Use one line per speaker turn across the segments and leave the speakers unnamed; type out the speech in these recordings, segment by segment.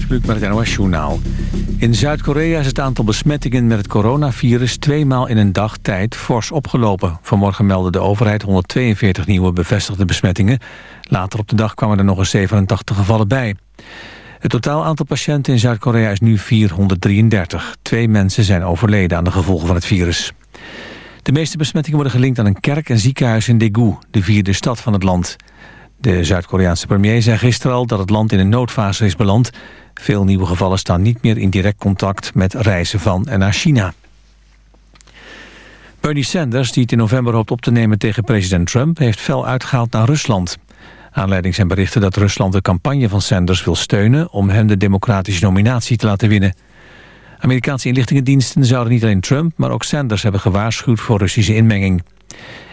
Gert met het NOS Journaal. In Zuid-Korea is het aantal besmettingen met het coronavirus... tweemaal in een dag tijd fors opgelopen. Vanmorgen meldde de overheid 142 nieuwe bevestigde besmettingen. Later op de dag kwamen er nog eens 87 gevallen bij. Het totaal aantal patiënten in Zuid-Korea is nu 433. Twee mensen zijn overleden aan de gevolgen van het virus. De meeste besmettingen worden gelinkt aan een kerk en ziekenhuis in Daegu... de vierde stad van het land... De Zuid-Koreaanse premier zei gisteren al dat het land in een noodfase is beland. Veel nieuwe gevallen staan niet meer in direct contact met reizen van en naar China. Bernie Sanders, die het in november hoopt op te nemen tegen president Trump... heeft fel uitgehaald naar Rusland. Aanleiding zijn berichten dat Rusland de campagne van Sanders wil steunen... om hem de democratische nominatie te laten winnen. Amerikaanse inlichtingendiensten zouden niet alleen Trump... maar ook Sanders hebben gewaarschuwd voor Russische inmenging.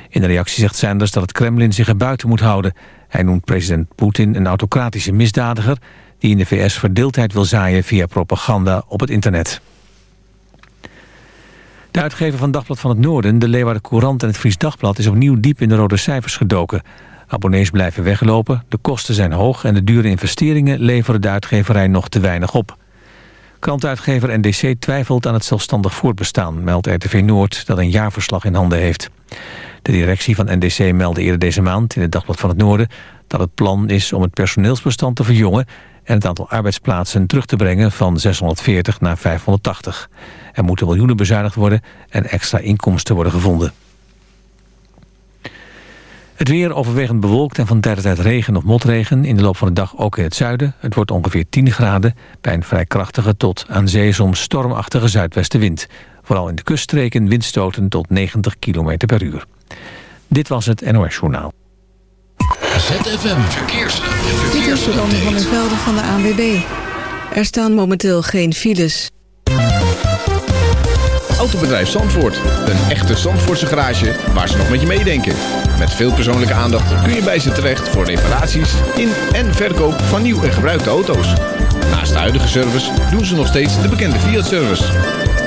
In de reactie zegt Sanders dat het Kremlin zich erbuiten moet houden. Hij noemt president Poetin een autocratische misdadiger... die in de VS verdeeldheid wil zaaien via propaganda op het internet. De uitgever van Dagblad van het Noorden, de Leeuwarden Courant en het Fries Dagblad... is opnieuw diep in de rode cijfers gedoken. Abonnees blijven weglopen, de kosten zijn hoog... en de dure investeringen leveren de uitgeverij nog te weinig op. Krantuitgever NDC twijfelt aan het zelfstandig voortbestaan... meldt RTV Noord dat een jaarverslag in handen heeft. De directie van NDC meldde eerder deze maand in het Dagblad van het Noorden... dat het plan is om het personeelsbestand te verjongen... en het aantal arbeidsplaatsen terug te brengen van 640 naar 580. Er moeten miljoenen bezuinigd worden en extra inkomsten worden gevonden. Het weer overwegend bewolkt en van tijd tot tijd regen of motregen. In de loop van de dag ook in het zuiden. Het wordt ongeveer 10 graden bij een vrij krachtige tot aan zee stormachtige zuidwestenwind. Vooral in de kuststreken windstoten tot 90 km per uur. Dit was het NOS Journaal.
ZFM Verkeers.
Dit is Ronde van der Velde van de ANWB. Er staan momenteel geen files.
Autobedrijf Zandvoort. Een echte Zandvoortse garage waar ze nog met je meedenken. Met veel persoonlijke aandacht kun je bij ze terecht voor reparaties in en verkoop van nieuw en gebruikte auto's. Naast de huidige service doen ze nog steeds de bekende Fiat-service.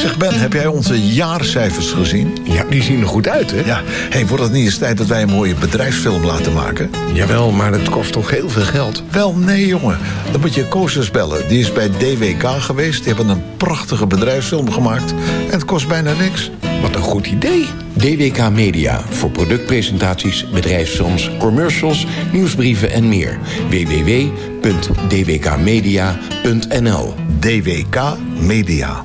Zeg Ben, heb jij onze jaarcijfers gezien?
Ja, die zien er goed uit, hè?
Ja, hey, wordt het niet eens tijd dat wij een mooie bedrijfsfilm laten maken?
Jawel, maar het kost toch heel veel geld?
Wel, nee jongen. Dan moet je Koosjes bellen. Die is bij DWK geweest. Die hebben een prachtige bedrijfsfilm gemaakt. En het kost bijna niks.
Wat een goed idee. DWK Media voor productpresentaties, bedrijfsfilms, commercials, nieuwsbrieven en meer. www.dwkmedia.nl
DWK Media.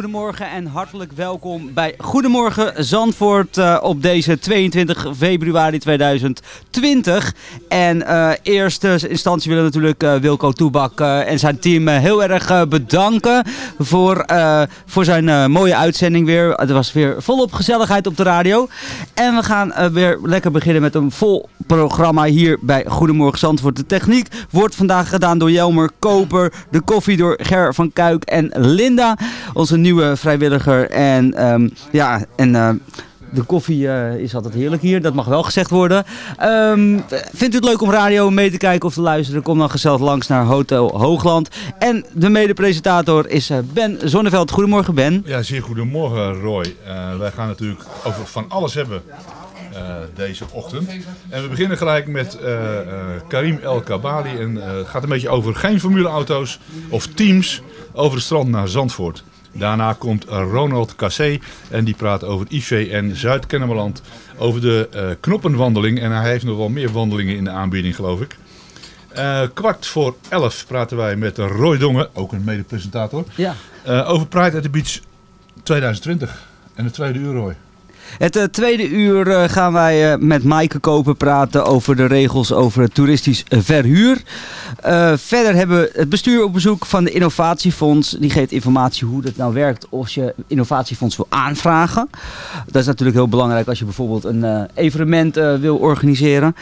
Goedemorgen en hartelijk welkom bij Goedemorgen Zandvoort uh, op deze 22 februari 2020. En uh, eerste instantie willen natuurlijk uh, Wilco Toebak en zijn team heel erg bedanken voor, voor zijn mooie uitzending weer. Er was weer volop gezelligheid op de radio. En we gaan weer lekker beginnen met een vol programma hier bij Goedemorgen Zandvoort. De techniek wordt vandaag gedaan door Jelmer Koper, de koffie door Ger van Kuik en Linda, onze nieuwe vrijwilliger. En um, ja, en... Uh, de koffie uh, is altijd heerlijk hier, dat mag wel gezegd worden. Um, vindt u het leuk om radio mee te kijken of te luisteren? Kom dan gezellig langs naar Hotel Hoogland. En de mede-presentator is uh, Ben Zonneveld. Goedemorgen Ben.
Ja, zeer goedemorgen Roy. Wij gaan natuurlijk over van alles hebben deze ochtend. En we beginnen gelijk met Karim El Kabali. En het gaat een beetje over geen formuleauto's of teams over het strand naar Zandvoort. Daarna komt Ronald Cassé en die praat over IV en Zuid-Kennemerland. Over de knoppenwandeling. En hij heeft nog wel meer wandelingen in de aanbieding geloof ik. kwart voor elf praten wij met Roy Dongen, ook een mede-presentator.
Ja.
over Pride at the Beach 2020. En de tweede uur Roy.
Het uh, tweede uur uh, gaan wij uh, met Maaike Koper praten over de regels over het toeristisch verhuur. verder hebben we het bestuur op bezoek van de Innovatiefonds. Die geeft informatie hoe dat nou werkt als je Innovatiefonds wil aanvragen. Dat is natuurlijk heel belangrijk als je bijvoorbeeld een evenement wil organiseren.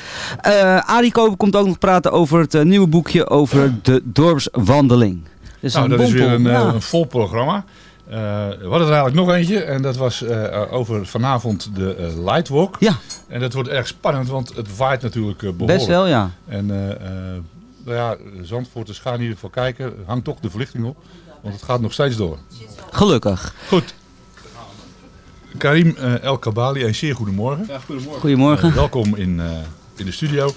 Arie Koper komt ook nog praten over het nieuwe boekje over de dorpswandeling.
Dus nou, dat is weer een, ja. een vol programma. Uh, we hadden er eigenlijk nog eentje en dat was uh, over vanavond de uh, Lightwalk.
Ja.
En dat wordt erg spannend, want het waait natuurlijk behoorlijk.
Best wel, ja.
En nou ja, Zandvoorters gaan in ieder geval kijken. Hangt toch de verlichting op, want het gaat nog steeds door.
Gelukkig.
Goed. Karim El Kabali, een zeer goedemorgen.
Ja, goedemorgen.
Goedemorgen.
welkom in, in de studio.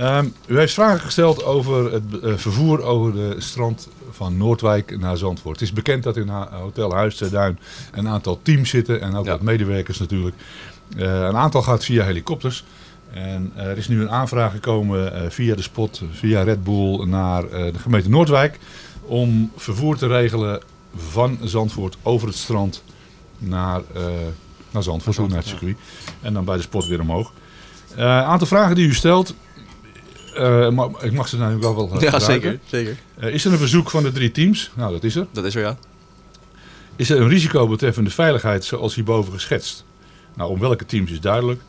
Um, u heeft vragen gesteld over het uh, vervoer over de strand van Noordwijk naar Zandvoort. Het is bekend dat in Hotel Huis ter Duin een aantal teams zitten en ook ja. wat medewerkers natuurlijk. Uh, een aantal gaat via helikopters. En uh, er is nu een aanvraag gekomen via de spot, via Red Bull naar de gemeente Noordwijk. Om vervoer te regelen van Zandvoort over het strand naar, naar Zandvoort, naar het circuit. En dan bij de spot weer omhoog. Een aantal vragen die u stelt. Uh, maar ik mag ze natuurlijk wel wel
Ja, zeker. zeker.
Uh, is er een verzoek van de drie teams? Nou, dat is er.
Dat is er, ja.
Is er een risico betreffende veiligheid zoals hierboven geschetst? Nou, om welke teams is duidelijk.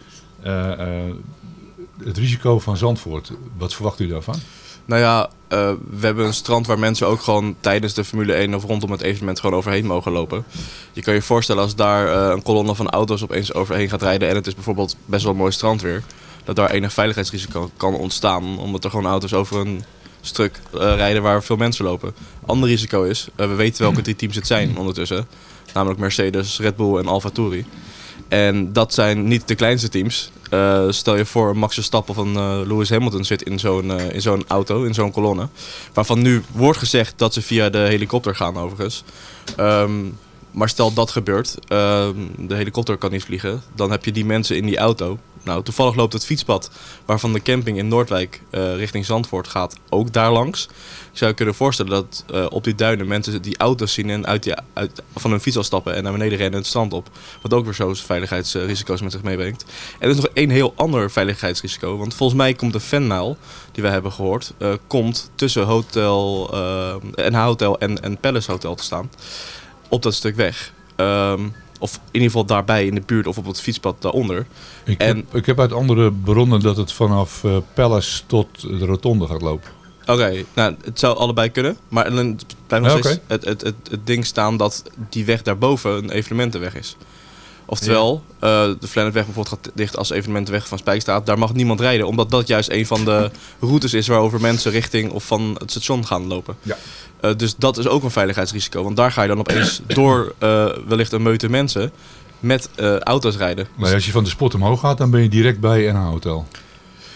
Uh, het risico van Zandvoort, wat verwacht u daarvan?
Nou ja, we hebben een strand waar mensen ook gewoon tijdens de Formule 1 of rondom het evenement gewoon overheen mogen lopen. Je kan je voorstellen als daar een kolonne van auto's opeens overheen gaat rijden en het is bijvoorbeeld best wel mooi strandweer dat daar enig veiligheidsrisico kan ontstaan. Omdat er gewoon auto's over een stuk uh, rijden waar veel mensen lopen. Ander risico is, uh, we weten welke drie teams het zijn ondertussen. Namelijk Mercedes, Red Bull en Alfa. En dat zijn niet de kleinste teams. Uh, stel je voor, Max Verstappen van Lewis Hamilton zit in zo'n in zo'n auto, in zo'n kolonne. Waarvan nu wordt gezegd dat ze via de helikopter gaan overigens. Um, maar stel dat gebeurt, uh, de helikopter kan niet vliegen, dan heb je die mensen in die auto. Nou, toevallig loopt het fietspad waarvan de camping in Noordwijk uh, richting Zandvoort gaat ook daar langs. Je zou je kunnen voorstellen dat uh, op die duinen mensen die auto's zien en uit die, uit, van hun fiets al stappen en naar beneden rennen het strand op. Wat ook weer zo veiligheidsrisico's met zich meebrengt. En er is nog één heel ander veiligheidsrisico. Want volgens mij komt de fanmail die we hebben gehoord, uh, komt tussen hotel, NH Hotel en, en Palace Hotel te staan op dat stuk weg. Um, of in ieder geval daarbij in de buurt of op het fietspad daaronder.
Ik, en, heb, ik heb uit andere bronnen dat het vanaf uh, Palace tot de rotonde gaat lopen.
Oké, okay, nou het zou allebei kunnen. Maar dan blijft nog ja, steeds okay. het, het, het, het ding staan dat die weg daarboven een evenementenweg is. Oftewel, ja. uh, de Flennetweg bijvoorbeeld gaat dicht als evenementenweg van Spijkstraat. Daar mag niemand rijden, omdat dat juist een van de routes is waarover mensen richting of van het station gaan lopen.
Ja.
Uh, dus dat is ook een veiligheidsrisico. Want daar ga je dan opeens door uh, wellicht een meute mensen met auto's rijden.
Maar als je van de spot omhoog gaat, dan ben je direct bij NH Hotel.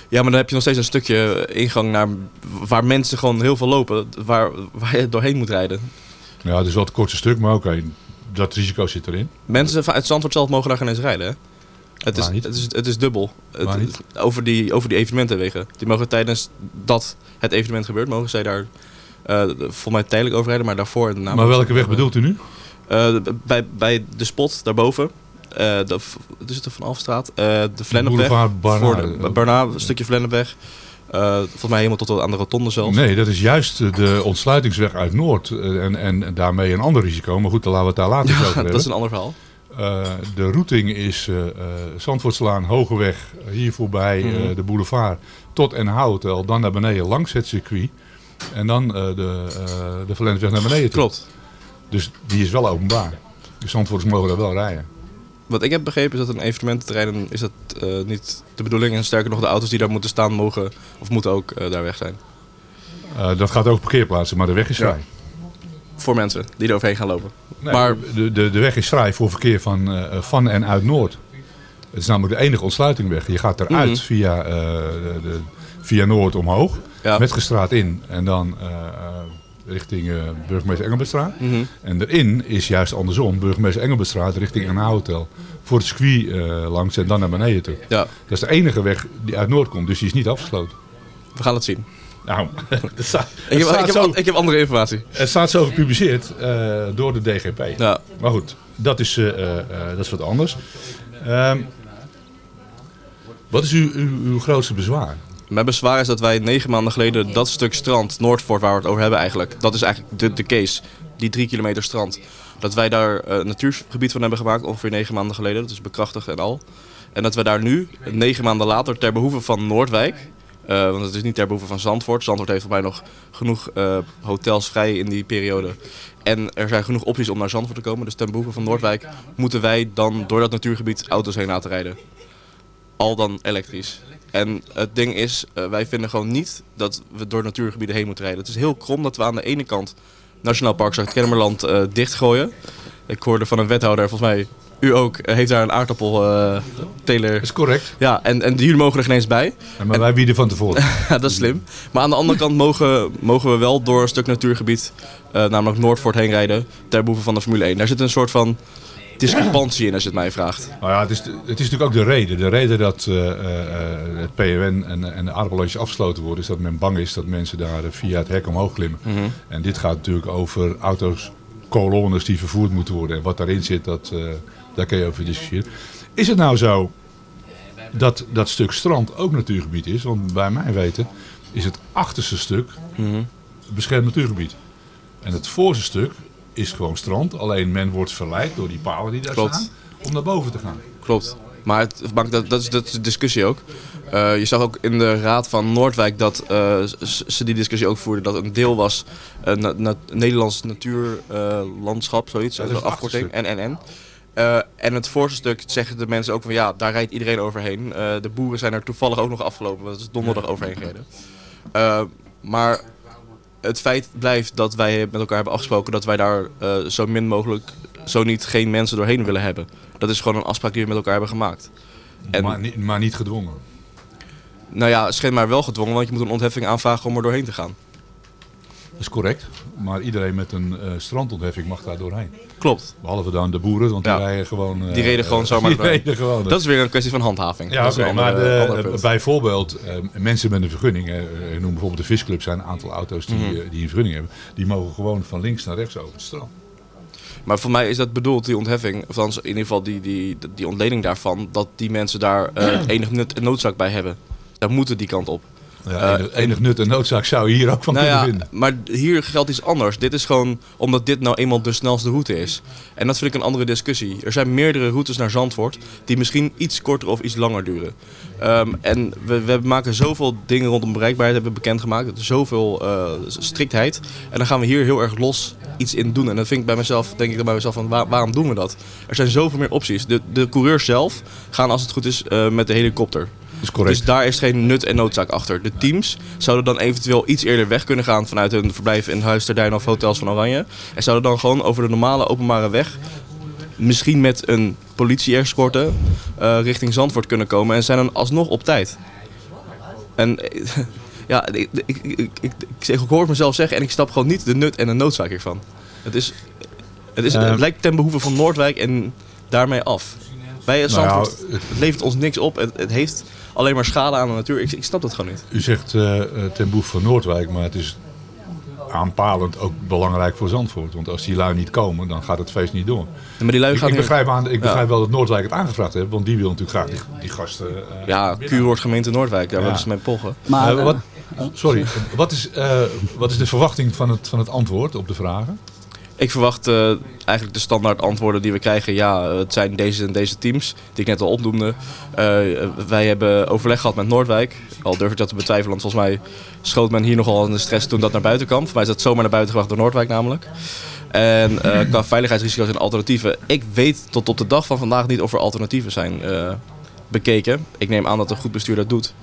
Ja, maar dan heb je nog steeds een stukje ingang naar waar mensen gewoon heel veel lopen, waar, waar je doorheen moet rijden.
Ja, het is wel het kortste stuk, maar oké, okay, dat risico zit erin.
Mensen uit Zandvoort zelf mogen daar geen eens rijden, hè? Het is, het, is, het is dubbel. Het, over, die, over die evenementenwegen. Die mogen tijdens dat het evenement gebeurt, mogen zij daar de- volgens mij tijdelijk overrijden, maar daarvoor en daarna...
Maar welke weg bedoelt u nu?
Eh, bij, bij de spot daarboven. eh de, wat is het de Van Alfstraat? De Vlennepweg.
Boulevard Barna.
Voor de, Barna, een stukje Vlennepweg. Eh volgens mij helemaal tot aan de rotonde zelfs.
Nee, dat is juist de ontsluitingsweg uit Noord. eh, En, en daarmee een ander risico. Maar goed, dan laten we het daar later eens over hebben.
dat is een ander verhaal.
Eh, de routing is eh Zandvoortslaan, Hogeweg, hier voorbij
Mhm.
de boulevard tot en Hotel. Dan naar beneden langs het circuit. En dan de, de naar beneden toe.
Klopt.
Dus die is wel openbaar. De Zandvoorters mogen daar wel rijden.
Wat ik heb begrepen is dat een evenemententerrein is dat eh, niet de bedoeling. En sterker nog, de auto's die daar moeten staan mogen of moeten ook eh, daar weg zijn.
Eh, dat gaat over parkeerplaatsen, maar de weg is
Ja.
vrij.
Voor mensen die er overheen gaan lopen.
Nee,
maar
de, de, de weg is vrij voor verkeer van, van en uit Noord. Het is namelijk de enige ontsluitingweg. Je gaat eruit
Mhm.
via, de, de, via Noord omhoog,
Ja.
met gestraat in en dan richting eh, burgemeester Engelbertstraat.
Mhm.
En erin is juist andersom, burgemeester Engelbertstraat richting een hotel. Voor het circuit eh, langs en dan naar beneden toe.
Ja.
Dat is de enige weg die uit Noord komt, dus die is niet afgesloten.
we gaan het zien.
Nou, staat,
Ik heb, ik, heb,
zo-
an- ik heb andere informatie.
het staat zo gepubliceerd eh, door de DGP.
Ja.
Maar goed, dat is, dat is wat anders. Ehm, wat is uw, uw, uw grootste bezwaar?
Mijn bezwaar is dat wij negen maanden geleden dat stuk strand, Noordvoort, waar we het over hebben eigenlijk. Dat is eigenlijk de, de case. Die drie kilometer strand. Dat wij daar eh, een natuurgebied van hebben gemaakt ongeveer negen maanden geleden. Dat is bekrachtigd en al. En dat we daar nu, negen maanden later, ter behoeve van Noordwijk... eh, want het is niet ter behoeve van Zandvoort. Zandvoort heeft voor mij nog genoeg eh, hotels vrij in die periode. En er zijn genoeg opties om naar Zandvoort te komen. Dus ten behoeve van Noordwijk moeten wij dan door dat natuurgebied auto's heen laten rijden. Al dan elektrisch. En het ding is, eh, wij vinden gewoon niet dat we door natuurgebieden heen moeten rijden. Het is heel krom dat we aan de ene kant Nationaal Park Zuid-Kennemerland eh, dichtgooien. Ik hoorde van een wethouder, volgens mij u ook, eh, heeft daar een aardappel teler.
is correct.
Ja, en, en jullie mogen er geen eens bij.
Ja, maar wij bieden van tevoren.
ja, dat is slim. Maar aan de andere kant mogen, mogen we wel door een stuk natuurgebied, namelijk Noordvoort, heen rijden. Ter behoeve van de Formule 1. Daar zit een soort van discrepantie in als je het mij vraagt.
Nou ja, het is, het is natuurlijk ook de reden. De reden dat eh, eh, het PWN en, en de aardappellandjes afgesloten worden... is dat men bang is dat mensen daar eh, via het hek omhoog klimmen.
Mhm.
En dit gaat natuurlijk over auto's, kolonnes die vervoerd moeten worden. En wat daarin zit, dat, daar kun je over discussiëren. Is het nou zo dat dat stuk strand ook natuurgebied is? Want bij mijn weten is het achterste stuk
Mhm.
beschermd natuurgebied. En het voorste stuk is gewoon strand. Alleen men wordt verleid door die palen die daar
Klopt.
staan om naar boven te gaan.
Klopt. Maar het, maakt dat, dat, is, dat is de discussie ook. Eh, je zag ook in de raad van Noordwijk dat eh, ze die discussie ook voerden. Dat een deel was na, na- Nederlands natuurlandschap, zoiets.
Ja, dat
afkorting. NNN. Eh en het voorste stuk zeggen de mensen ook van ja, daar rijdt iedereen overheen. De boeren zijn er toevallig ook nog afgelopen, want het is donderdag overheen gereden. Maar het feit blijft dat wij met elkaar hebben afgesproken dat wij daar eh, zo min mogelijk, zo niet geen mensen doorheen willen hebben. Dat is gewoon een afspraak die we met elkaar hebben gemaakt. En,
Maar, niet, maar niet gedwongen.
nou ja, schijn maar wel gedwongen, want je moet een ontheffing aanvragen om er doorheen te gaan.
Dat is correct. Maar iedereen met een eh, strandontheffing mag daar doorheen.
Klopt.
Behalve dan de boeren, want
Ja.
die rijden gewoon... eh,
Die reden gewoon
eh,
zomaar
Die reden gewoon.
Dat is weer een kwestie van handhaving.
Ja, oké, maar de-
ander punt.
bijvoorbeeld eh, mensen met een vergunning, eh, ik noem bijvoorbeeld de visclub, zijn een aantal auto's die,
Mhm.
eh, die een vergunning hebben, die mogen gewoon van links naar rechts over het strand.
Maar voor mij is dat bedoeld, die ontheffing, of in ieder geval die, die, die ontleding daarvan, dat die mensen daar eh, enig nut en noodzaak bij hebben. Daar moeten die kant op.
Ja,
Eh,
enig, enig nut en noodzaak zou je hier ook van
nou
kunnen
ja,
vinden.
maar hier geldt iets anders. Dit is gewoon omdat dit nou eenmaal de snelste route is. En dat vind ik een andere discussie. Er zijn meerdere routes naar Zandvoort die misschien iets korter of iets langer duren. Ehm, en we, we maken zoveel dingen rondom bereikbaarheid hebben we bekendgemaakt. Zoveel eh, striktheid. En dan gaan we hier heel erg los iets in doen. En dan vind ik bij mezelf, denk ik dan bij mezelf van waar- waarom doen we dat? Er zijn zoveel meer opties. De, de coureurs zelf gaan als het goed is eh, met de helikopter.
Is correct.
Dus daar is geen nut en noodzaak achter. De teams zouden dan eventueel iets eerder weg kunnen gaan vanuit hun verblijf in Huis ter of Hotels van Oranje. En zouden dan gewoon over de normale openbare weg, misschien met een politie-escorte, eh, richting Zandvoort kunnen komen. En zijn dan alsnog op tijd. En ja, ik, ik, ik, ik, hoor het mezelf zeggen en ik snap gewoon niet de nut en de noodzaak hiervan. Het, is, het, is,
Eh.
het lijkt ten behoeve van Noordwijk en daarmee af. Bij
Nou
Zandvoort het levert ons niks op. Het, het heeft alleen maar schade aan de natuur. Ik, ik snap dat gewoon niet.
U zegt eh, eh, ten behoeve van Noordwijk, maar het is aanpalend ook belangrijk voor Zandvoort. Want als die lui niet komen, dan gaat het feest niet door.
maar die lui
ik,
gaan
ik begrijp, aan, ik
Ja.
begrijp wel dat Noordwijk het aangevraagd heeft. Want die wil natuurlijk graag die, die gasten... eh,
Ja, Kuurwoord gemeente Noordwijk, daar
Ja.
willen ze mee pochen.
Eh, wat, sorry, wat is, eh, wat is de verwachting van het, van het antwoord op de vragen?
Ik verwacht eh, eigenlijk de standaard antwoorden die we krijgen. Ja, het zijn deze en deze teams die ik net al opnoemde. Eh, wij hebben overleg gehad met Noordwijk. Al durf ik dat te betwijfelen, want volgens mij schoot men hier nogal in de stress toen dat naar buiten kwam. Voor mij is dat zomaar naar buiten gebracht door Noordwijk namelijk. En eh, qua veiligheidsrisico's en alternatieven. Ik weet tot op de dag van vandaag niet of er alternatieven zijn eh, bekeken. Ik neem aan dat een goed bestuur dat doet.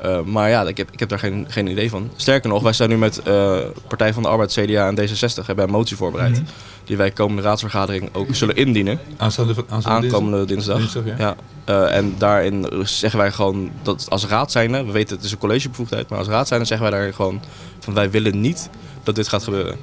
Eh, maar ja, ik heb, ik heb daar geen, geen idee van. Sterker nog, wij zijn nu met eh, Partij van de Arbeid, CDA en D66 hebben een motie voorbereid.
Mhm.
Die wij komende raadsvergadering ook zullen indienen.
Aanstaande, aanstaande
Aankomende dinsdag.
dinsdag, ja.
Eh, en daarin zeggen wij gewoon dat als raad zijnde, we weten het is een collegebevoegdheid, maar als raad zijnde zeggen wij daar gewoon van wij willen niet dat dit gaat gebeuren.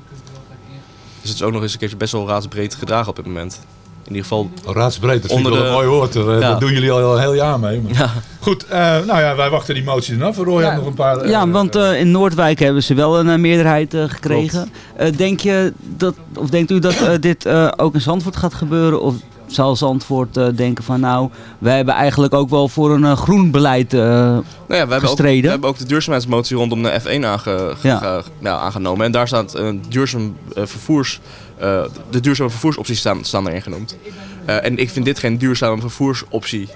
Dus het is ook nog eens een keertje best wel raadsbreed gedragen op dit moment. In ieder geval
Oh, Raadsbreed, dat vind ik
onder
wel een mooi woord. Daar, eh,
Ja.
daar doen jullie al een heel jaar mee. Maar.
Ja.
Goed, eh, nou ja, wij wachten die motie dan af. Roy had nog een paar... eh,
Ja, want eh, in Noordwijk hebben ze wel een meerderheid gekregen. Eh, denk je dat, of denkt u dat eh, dit eh, ook in Zandvoort gaat gebeuren? Of zal Zandvoort eh, denken van nou, wij hebben eigenlijk ook wel voor een groen beleid eh,
Nou ja, we hebben, ook, we
gestreden?
hebben ook de duurzaamheidsmotie rondom de F1 aange,
Ja.
ja, aangenomen. En daar staat een duurzaam vervoers, eh, de duurzame vervoersopties staan, staan erin genoemd. Eh, en ik vind dit geen duurzame vervoersoptie.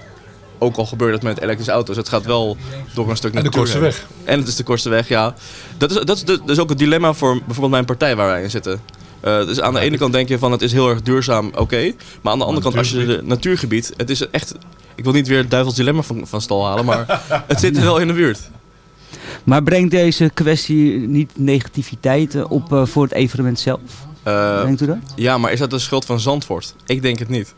Ook al gebeurt het met elektrische auto's. Het gaat wel door een stuk
En de kortste weg.
En het is de kortste weg, ja. Dat is, dat is, dus- dat is ook het dilemma voor bijvoorbeeld mijn partij waar wij in zitten. Eh, dus aan de ene kant denk je van het is heel erg duurzaam, oké. Maar aan de andere kant, als je de natuurgebied, het is echt, ik wil niet weer het duivels dilemma van, van stal halen, maar het zit er wel in de buurt.
Maar brengt deze kwestie niet negativiteit eh, op eh, voor het evenement zelf?
Eh,
Denkt u dat?
Ja, maar is dat de schuld van Zandvoort? Ik denk het niet.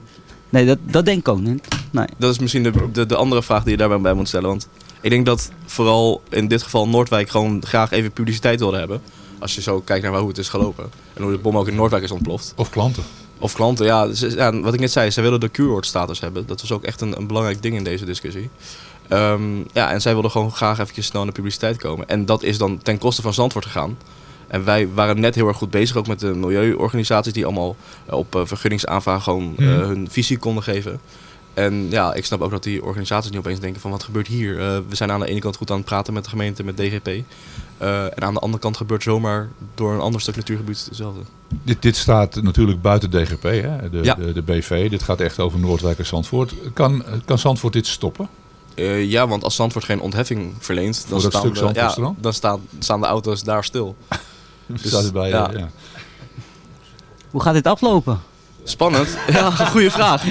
Nee, dat, dat denk ik ook niet. Nee.
Dat is misschien de, de, de andere vraag die je daarbij bij moet stellen. Want ik denk dat vooral in dit geval Noordwijk gewoon graag even publiciteit wilde hebben. Als je zo kijkt naar hoe het is gelopen. En hoe de bom ook in Noordwijk is ontploft.
Of klanten.
Of klanten, ja. Ja wat ik net zei, zij willen de Q-woord-status hebben. Dat was ook echt een, een belangrijk ding in deze discussie. Ehm, ja, en zij wilden gewoon graag eventjes snel in de publiciteit komen. En dat is dan ten koste van Zandvoort gegaan. En wij waren net heel erg goed bezig, ook met de milieuorganisaties die allemaal eh, op eh, vergunningsaanvraag gewoon eh,
Mhm.
hun visie konden geven. En ja, ik snap ook dat die organisaties nu opeens denken van wat gebeurt hier? We zijn aan de ene kant goed aan het praten met de gemeente, met DGP. En aan de andere kant gebeurt zomaar door een ander stuk natuurgebied hetzelfde.
Dit, dit staat natuurlijk buiten DGP, hè? De,
Ja.
de, de BV. Dit gaat echt over Noordwijk en Zandvoort. Kan, kan Zandvoort dit stoppen?
Ja, want als Zandvoort geen ontheffing verleent, dan, staan, de, ja, dan staan, staan de auto's daar stil.
Staat erbij,
Dus, ja.
ja.
Hoe gaat dit aflopen?
Spannend. Ja, goede vraag.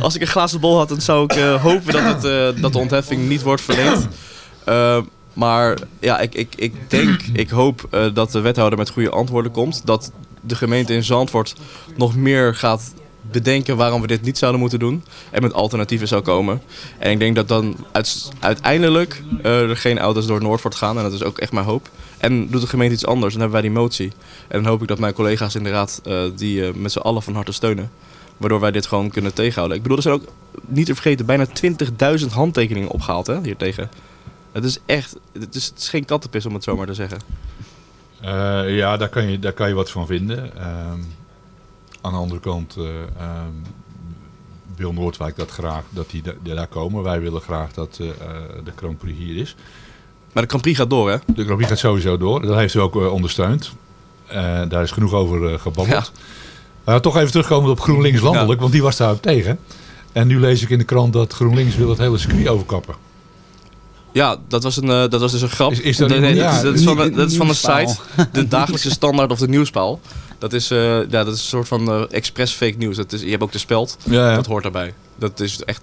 Als ik een glazen bol had, dan zou ik eh, hopen dat, het, eh, dat de ontheffing niet wordt verleend. Eh, maar ja, ik, ik, ik denk, ik hoop eh, dat de wethouder met goede antwoorden komt. Dat de gemeente in Zandvoort nog meer gaat bedenken waarom we dit niet zouden moeten doen. En met alternatieven zou komen. En ik denk dat dan uiteindelijk eh, er geen auto's door Noordvoort gaan. En dat is ook echt mijn hoop. En doet de gemeente iets anders, dan hebben wij die motie. En dan hoop ik dat mijn collega's in de raad eh, die eh, met z'n allen van harte steunen. Waardoor wij dit gewoon kunnen tegenhouden. Ik bedoel, er zijn ook, niet te vergeten, bijna 20.000 handtekeningen opgehaald hè, hiertegen. Het is echt, het is, geen kattenpis om het zo maar te zeggen.
Eh, ja, daar kan, je, daar kan je wat van vinden. Ehm, aan de andere kant eh, ehm, wil Noordwijk dat graag dat die, da- die daar komen. Wij willen graag dat de Grand Prix hier is.
Maar de Grand Prix gaat door, hè?
De Grand Prix gaat sowieso door. Dat heeft u ook eh, ondersteund. Eh, daar is genoeg over eh, gebabbeld. We gaan toch even terugkomen op GroenLinks landelijk, want die was daar ook tegen. En nu lees ik in de krant dat GroenLinks wil het hele circuit overkappen.
Ja, dat was, een, eh, dat was dus een grap.
Is- is dat
Nee, nee,
iemand-
dat, is,
ja,
dat is van, dat is van de
nieuwspaal.
site, de dagelijkse standaard of de nieuwspaal. Dat is, eh, ja, dat is een soort van eh, express fake news. Dat is, je hebt ook de speld,
Ja, ja.
dat hoort daarbij. Dat is echt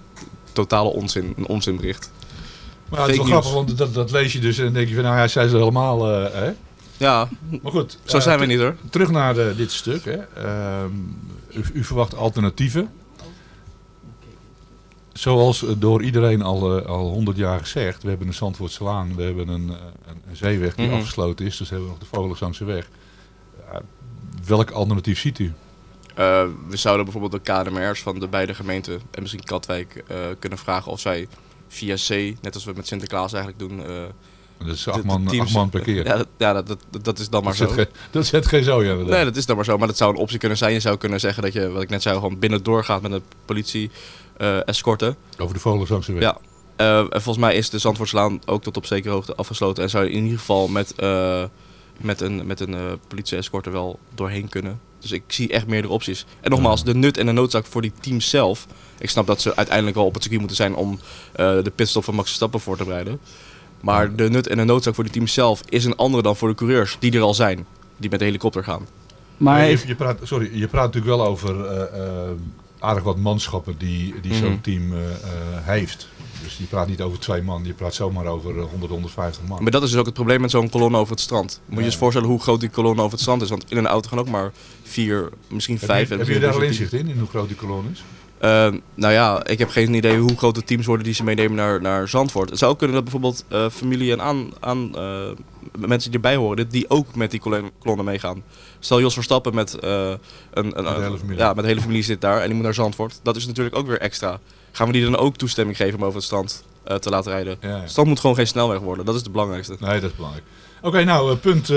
totale onzin, een onzinbericht.
Maar het is wel grappig, want dat, dat lees je dus en dan denk je van nou ja, zij zijn helemaal... eh, hè?
Ja,
Maar goed.
zo
eh,
zijn we niet hoor.
Terug naar eh, dit stuk. Hè. Ehm, u, u verwacht alternatieven. Zoals door iedereen al, eh, al 100 jaar gezegd. We hebben een Zandvoortselaan, we hebben een, een, een zeeweg die
Mhm.
afgesloten is. Dus hebben we nog de Vogelenzangse weg. Welk alternatief ziet u?
We zouden bijvoorbeeld de KNMR's van de beide gemeenten en misschien Katwijk kunnen vragen of zij via C, net als we met Sinterklaas eigenlijk doen, eh,
Dat is
de-
acht
de
man,
teams-
acht man per keer.
Ja, dat, ja dat, dat, dat is dan maar
dat,
zo.
zet dat zet geen zo in.
Nee, dat is dan maar zo. Maar dat zou een optie kunnen zijn. Je zou kunnen zeggen dat je, wat ik net zei, gewoon binnen doorgaat met een politie eh escorte.
Over de Vogelzangse weg.
Ja. Eh, en volgens mij is de Zandvoortslaan ook tot op zekere hoogte afgesloten. En zou je in ieder geval met, met een, met een eh, politie-escorte wel doorheen kunnen. Dus ik zie echt meerdere opties. En nogmaals, de nut en de noodzaak voor die teams zelf. Ik snap dat ze uiteindelijk wel op het circuit moeten zijn om eh, de pitstop van Max Verstappen voor te bereiden. Maar de nut en de noodzaak voor die teams zelf is een andere dan voor de coureurs die er al zijn. Die met de helikopter gaan.
Maar
je, je praat, sorry, je praat natuurlijk wel over eh, eh, aardig wat manschappen die, die zo'n
Mhm.
team eh, eh, heeft. Dus je praat niet over twee man, je praat zomaar over eh, 100, 150 man.
Maar dat is dus ook het probleem met zo'n kolonne over het strand. Moet je je
Ja.
eens voorstellen hoe groot die kolonne over het strand is. Want in een auto gaan ook maar vier, misschien
heb
vijf.
je,
en
heb je daar al inzicht in, in hoe groot die kolonne is?
Eh, nou ja, ik heb geen idee hoe groot de teams worden die ze meenemen naar, naar Zandvoort. Het zou kunnen dat bijvoorbeeld eh, familie en aan, aan eh, mensen die erbij horen, die ook met die kolon- kolonne meegaan. Stel Jos Verstappen met, eh, een, een,
de hele familie.
Ja, met de hele familie zit daar en die moet naar Zandvoort. Dat is natuurlijk ook weer extra. Gaan we die dan ook toestemming geven om over het strand eh, te laten rijden?
Ja, ja.
Het strand moet gewoon geen snelweg worden, dat is het belangrijkste.
Nee, dat is belangrijk. Oké, nou, eh, punt eh,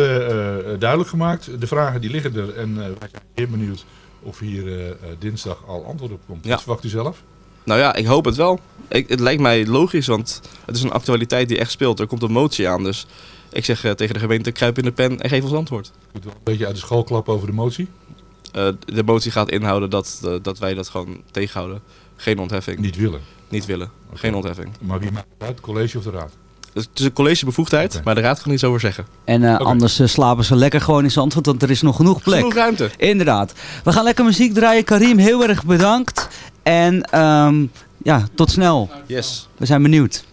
duidelijk gemaakt. De vragen die liggen er en wij zijn heel benieuwd of hier dinsdag al antwoord op komt.
Ja.
Verwacht u zelf?
Nou ja, ik hoop het wel. Ik, het lijkt mij logisch, want het is een actualiteit die echt speelt. Er komt een motie aan, dus ik zeg tegen de gemeente, kruip in de pen en geef ons antwoord.
Moet wel een beetje uit de school klappen over de motie.
De motie gaat inhouden dat, dat wij dat gewoon tegenhouden. Geen ontheffing.
Niet willen.
Niet willen. Geen ontheffing.
Maar wie maakt het uit? Het college of de raad?
Het is een collegebevoegdheid, maar de raad kan er niets over zeggen.
En eh, anders eh, slapen ze lekker gewoon in Zandvoort, want er is nog genoeg plek.
Genoeg ruimte.
Inderdaad. We gaan lekker muziek draaien. Karim, heel erg bedankt. En ehm, ja, tot snel.
Yes.
We zijn benieuwd.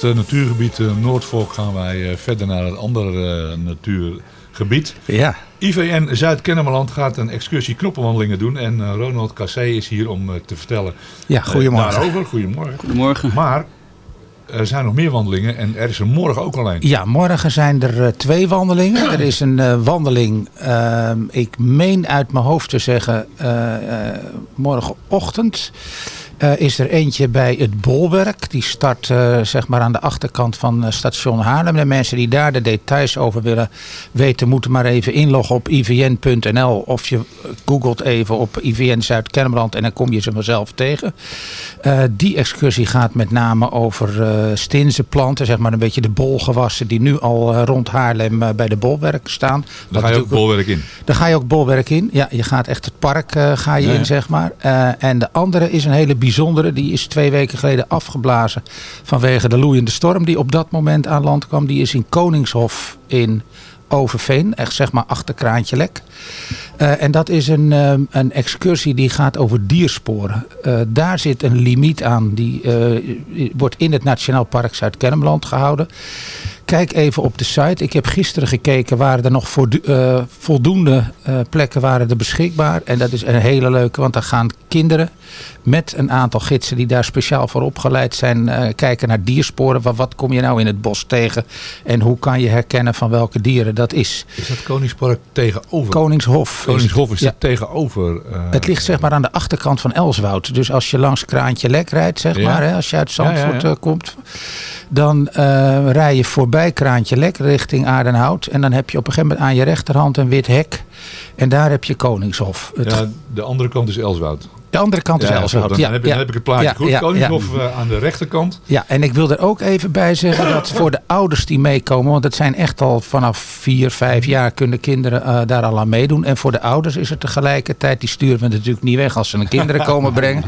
Het eh, natuurgebied uh, Noordvolk gaan wij verder naar een ander natuurgebied.
Ja.
IVN Zuid-Kennemerland gaat een excursie knoppenwandelingen doen. En Ronald Cassé is hier om te vertellen
ja, goedemorgen.
daarover. Goedemorgen.
Goedemorgen.
Maar er zijn nog meer wandelingen en er is er morgen ook al een.
Ja, morgen zijn er uh, twee wandelingen. Er is een uh, wandeling, uh, ik meen uit mijn hoofd te zeggen, morgenochtend. Uh, is er eentje bij het Bolwerk. Die start uh, zeg maar aan de achterkant van uh, station Haarlem. De mensen die daar de details over willen weten... moeten maar even inloggen op ivn.nl. Of je googelt even op IVN Zuid-Kennemerland... en dan kom je ze vanzelf tegen. die excursie gaat met name over stinzenplanten. Zeg maar een beetje de bolgewassen... die nu al rond Haarlem bij de Bolwerk staan.
Daar ga je ook Bolwerk in?
Daar ga je ook Bolwerk in. Ja, je gaat echt het park ga je ja, in, zeg maar. en de andere is een hele bijzondere bijzondere. Die is twee weken geleden afgeblazen vanwege de loeiende storm die op dat moment aan land kwam. Die is in Koningshof in Overveen, echt zeg maar achter Kraantje Lek. Uh, en dat is een, um, een excursie die gaat over diersporen. Uh, daar zit een limiet aan, die wordt in het Nationaal Park Zuid-Kennemerland gehouden. Kijk even op de site. Ik heb gisteren gekeken, waren er nog voldoende plekken waren er beschikbaar. En dat is een hele leuke, want daar gaan kinderen met een aantal gidsen die daar speciaal voor opgeleid zijn. Uh, kijken naar diersporen. Wat, wat, kom je nou in het bos tegen? En hoe kan je herkennen van welke dieren dat is?
Is dat Koningspark tegenover?
Koningshof.
Koningshof is, is tegenover? Uh,
het ligt zeg maar aan de achterkant van Elswoud. Dus als je langs Kraantje Lek rijdt, zeg ja. maar. Hè, als je uit Zandvoort ja, ja, komt. Dan rij je voorbij Kraantje Lek richting Aardenhout. En dan heb je op een gegeven moment aan je rechterhand een wit hek. En daar heb je Koningshof.
Het... Ja, de andere kant is Elswoud.
De andere kant is ja, Elswoud.
Dan,
ja,
heb, ik het plaatje ja, goed. Ja, Koningshof ja. aan de rechterkant.
Ja, en ik wil er ook even bij zeggen dat voor de ouders die meekomen... want het zijn echt al vanaf vier, vijf jaar kunnen kinderen uh, daar al aan meedoen. En voor de ouders is er tegelijkertijd... die sturen we natuurlijk niet weg als ze hun kinderen komen brengen...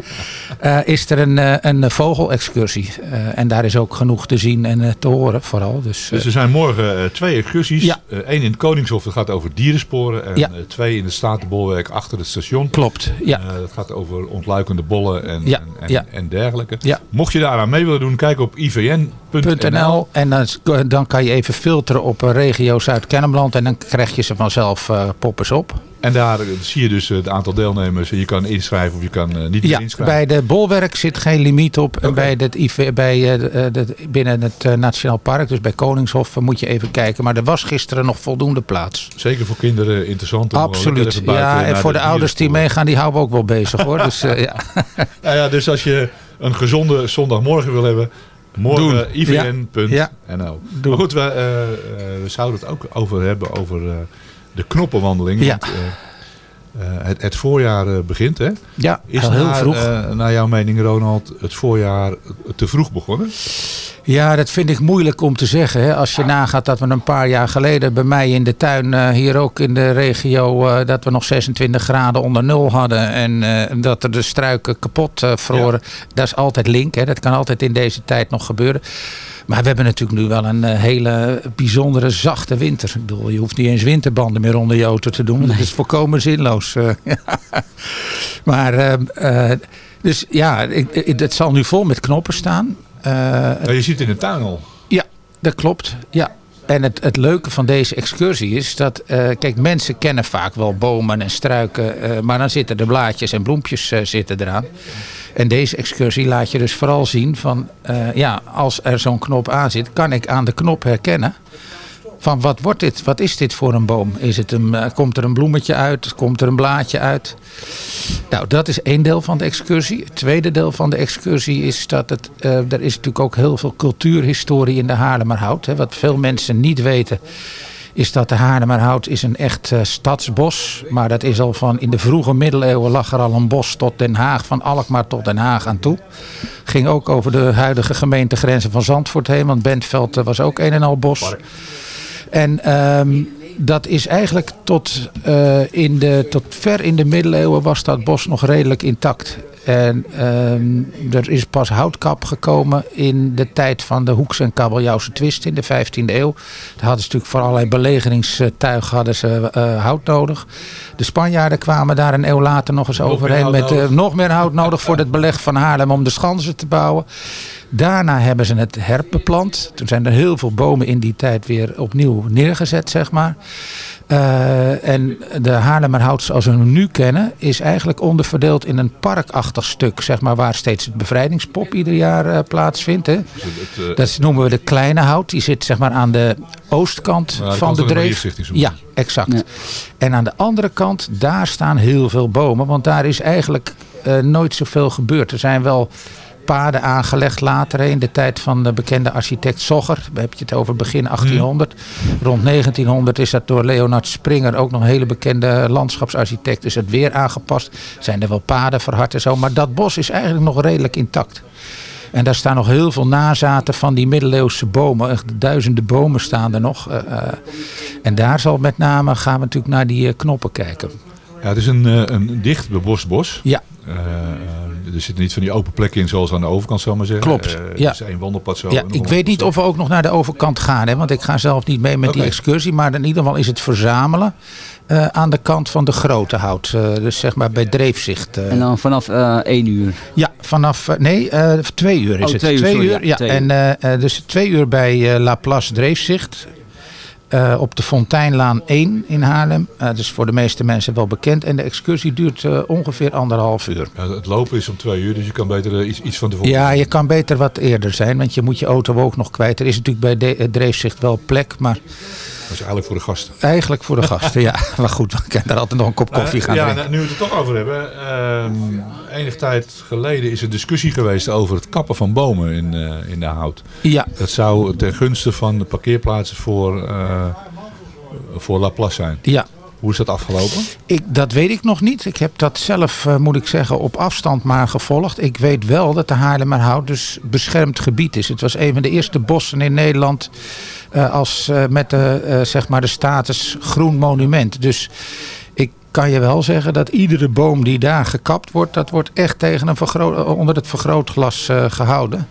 Uh, is er een, uh, een vogelexcursie. en daar is ook genoeg te zien en te horen vooral. Dus,
dus er zijn morgen twee excursies. Eén in het Koningshof, dat gaat over dierensporen. En twee in het Statenbolwerk achter het station.
Klopt, ja.
dat gaat over over ontluikende bollen en,
ja,
en, en,
ja.
en, dergelijke.
Ja.
Mocht je daaraan mee willen doen, kijk op ivn.nl.
En dan, dan kan je even filteren op regio Zuid-Kennemerland en dan krijg je ze vanzelf uh, poppers op.
En daar zie je dus het aantal deelnemers. Je kan inschrijven of je kan uh, niet
ja,
inschrijven.
Bij de bolwerk zit geen limiet op. Okay. En bij het IV, bij, uh, de, binnen het Nationaal Park, dus bij Koningshof, moet je even kijken. Maar er was gisteren nog voldoende plaats.
Zeker voor kinderen interessant. Om
Absoluut. Ja, en voor de, de ouders die meegaan, die houden we ook wel bezig hoor. dus, ja.
nou ja, dus als je een gezonde zondagmorgen wil hebben, morgen ivn.nl. Ja. Ja. Maar goed, we, we zouden het ook over hebben over de knoppenwandeling.
Ja.
Want, uh, uh, het, het, voorjaar uh, begint, hè?
Ja,
Is
heel
naar,
vroeg.
naar jouw mening, Ronald, het voorjaar te vroeg begonnen?
Ja, dat vind ik moeilijk om te zeggen. Hè. Als je nagaat dat we een paar jaar geleden bij mij in de tuin, hier ook in de regio, dat we nog 26 graden onder nul hadden. En dat er de struiken kapot vroren. Ja. Dat is altijd link, hè. dat kan altijd in deze tijd nog gebeuren. Maar we hebben natuurlijk nu wel een uh, hele bijzondere zachte winter. Ik bedoel, je hoeft niet eens winterbanden meer onder je auto te doen. Nee. Dat is volkomen zinloos. Uh, maar, uh, dus ja, het zal nu vol met knoppen staan.
ja, je ziet het in de tuin al.
Ja, dat klopt. Ja. En het, het leuke van deze excursie is dat, uh, kijk, mensen kennen vaak wel bomen en struiken, uh, maar dan zitten de blaadjes en bloempjes uh, zitten eraan. En deze excursie laat je dus vooral zien van, ja, als er zo'n knop aan zit, kan ik aan de knop herkennen van wat wordt dit, wat is dit voor een boom? Is het een, komt er een bloemetje uit? Komt er een blaadje uit? Nou, dat is één deel van de excursie. Het tweede deel van de excursie is dat het, uh, er is natuurlijk ook heel veel cultuurhistorie in de Haarlemmerhout. Hè. Wat veel mensen niet weten is dat de Haarlemmerhout is een echt uh, stadsbos. Maar dat is al van in de vroege middeleeuwen lag er al een bos tot Den Haag, van Alkmaar tot Den Haag aan toe. Ging ook over de huidige gemeentegrenzen van Zandvoort heen, want Bentveld was ook een en al bos. En um, dat is eigenlijk tot, uh, in de, tot ver in de middeleeuwen was dat bos nog redelijk intact. En um, er is pas houtkap gekomen in de tijd van de Hoekse en Kabeljauwse twist in de 15e eeuw. Daar hadden ze natuurlijk voor allerlei belegeringstuig hadden ze uh, hout nodig. De Spanjaarden kwamen daar een eeuw later nog eens nog overheen met uh, nog meer hout nodig voor het beleg van Haarlem om de schansen te bouwen. Daarna hebben ze het herbeplant. Toen zijn er heel veel bomen in die tijd weer opnieuw neergezet, zeg maar. Uh, en de Haarlemmerhout zoals we hem nu kennen is eigenlijk onderverdeeld in een parkachtig stuk. Zeg maar, waar steeds het bevrijdingspop ieder jaar uh, plaatsvindt. Hè. Uh, dat noemen we de kleine hout. Die zit zeg maar, aan de oostkant
de
van de dreef. Ja, exact. En aan de andere kant, daar staan heel veel bomen. Want daar is eigenlijk eh, nooit zoveel gebeurd. Er zijn wel paden aangelegd later in de tijd van de bekende architect Sogger. Dan heb je het over begin 1800. Rond 1900 is dat door Leonard Springer, ook nog een hele bekende landschapsarchitect, is het weer aangepast. Zijn er wel paden verhard en zo. Maar dat bos is eigenlijk nog redelijk intact. En daar staan nog heel veel nazaten van die middeleeuwse bomen. Echt duizenden bomen staan er nog. Eh, eh, en daar zal met name gaan we natuurlijk naar die eh, knoppen kijken.
Ja, het is een, een dicht bebost bos.
Ja.
Er zitten niet van die open plekken in zoals aan de overkant, zal ik maar zeggen.
Klopt,
Eh,
ja.
Er is één wandelpad zo.
Ja, ik weet niet of we ook nog naar de overkant gaan. Hè, want ik ga zelf niet mee met die excursie. Maar in ieder geval is het verzamelen eh, aan de kant van de grote hout. eh, dus zeg maar bij Dreefzicht. eh.
En dan vanaf eh 1 uur.
Ja, vanaf, eh, nee, eh, twee uur is
Oh,
het.
twee uur, sorry, ja,
ja.
twee
en eh, eh, dus twee uur bij eh, La Place Dreefzicht. Eh, op de Fonteinlaan 1 in Haarlem. Eh, dat is voor de meeste mensen wel bekend. En de excursie duurt eh, ongeveer anderhalf uur.
Ja, het lopen is om twee uur, dus je kan beter iets, iets van tevoren.
Ja, je kan beter wat eerder zijn, want je moet je auto ook nog kwijt. Er is natuurlijk bij de, Dreefzicht wel plek, maar
Dat is eigenlijk voor de gasten.
eigenlijk voor de gasten. ja, maar goed, we kunnen er altijd nog een kop koffie gaan
ja,
drinken.
nou, nu we het er toch over hebben. ehm enig tijd geleden is er discussie geweest over het kappen van bomen in, eh, in de hout.
Ja.
Dat zou ten gunste van de parkeerplaatsen voor, eh voor La Place zijn.
Ja.
Hoe is dat afgelopen?
Ik, dat weet ik nog niet. Ik heb dat zelf, eh, moet ik zeggen, op afstand maar gevolgd. Ik weet wel dat de Haarlemmerhout dus beschermd gebied is. Het was een van de eerste bossen in Nederland eh, als, eh, met de, zeg maar de status groen monument. Dus kan je wel zeggen dat iedere boom die daar gekapt wordt, dat wordt echt tegen een vergro- onder het vergrootglas eh, gehouden.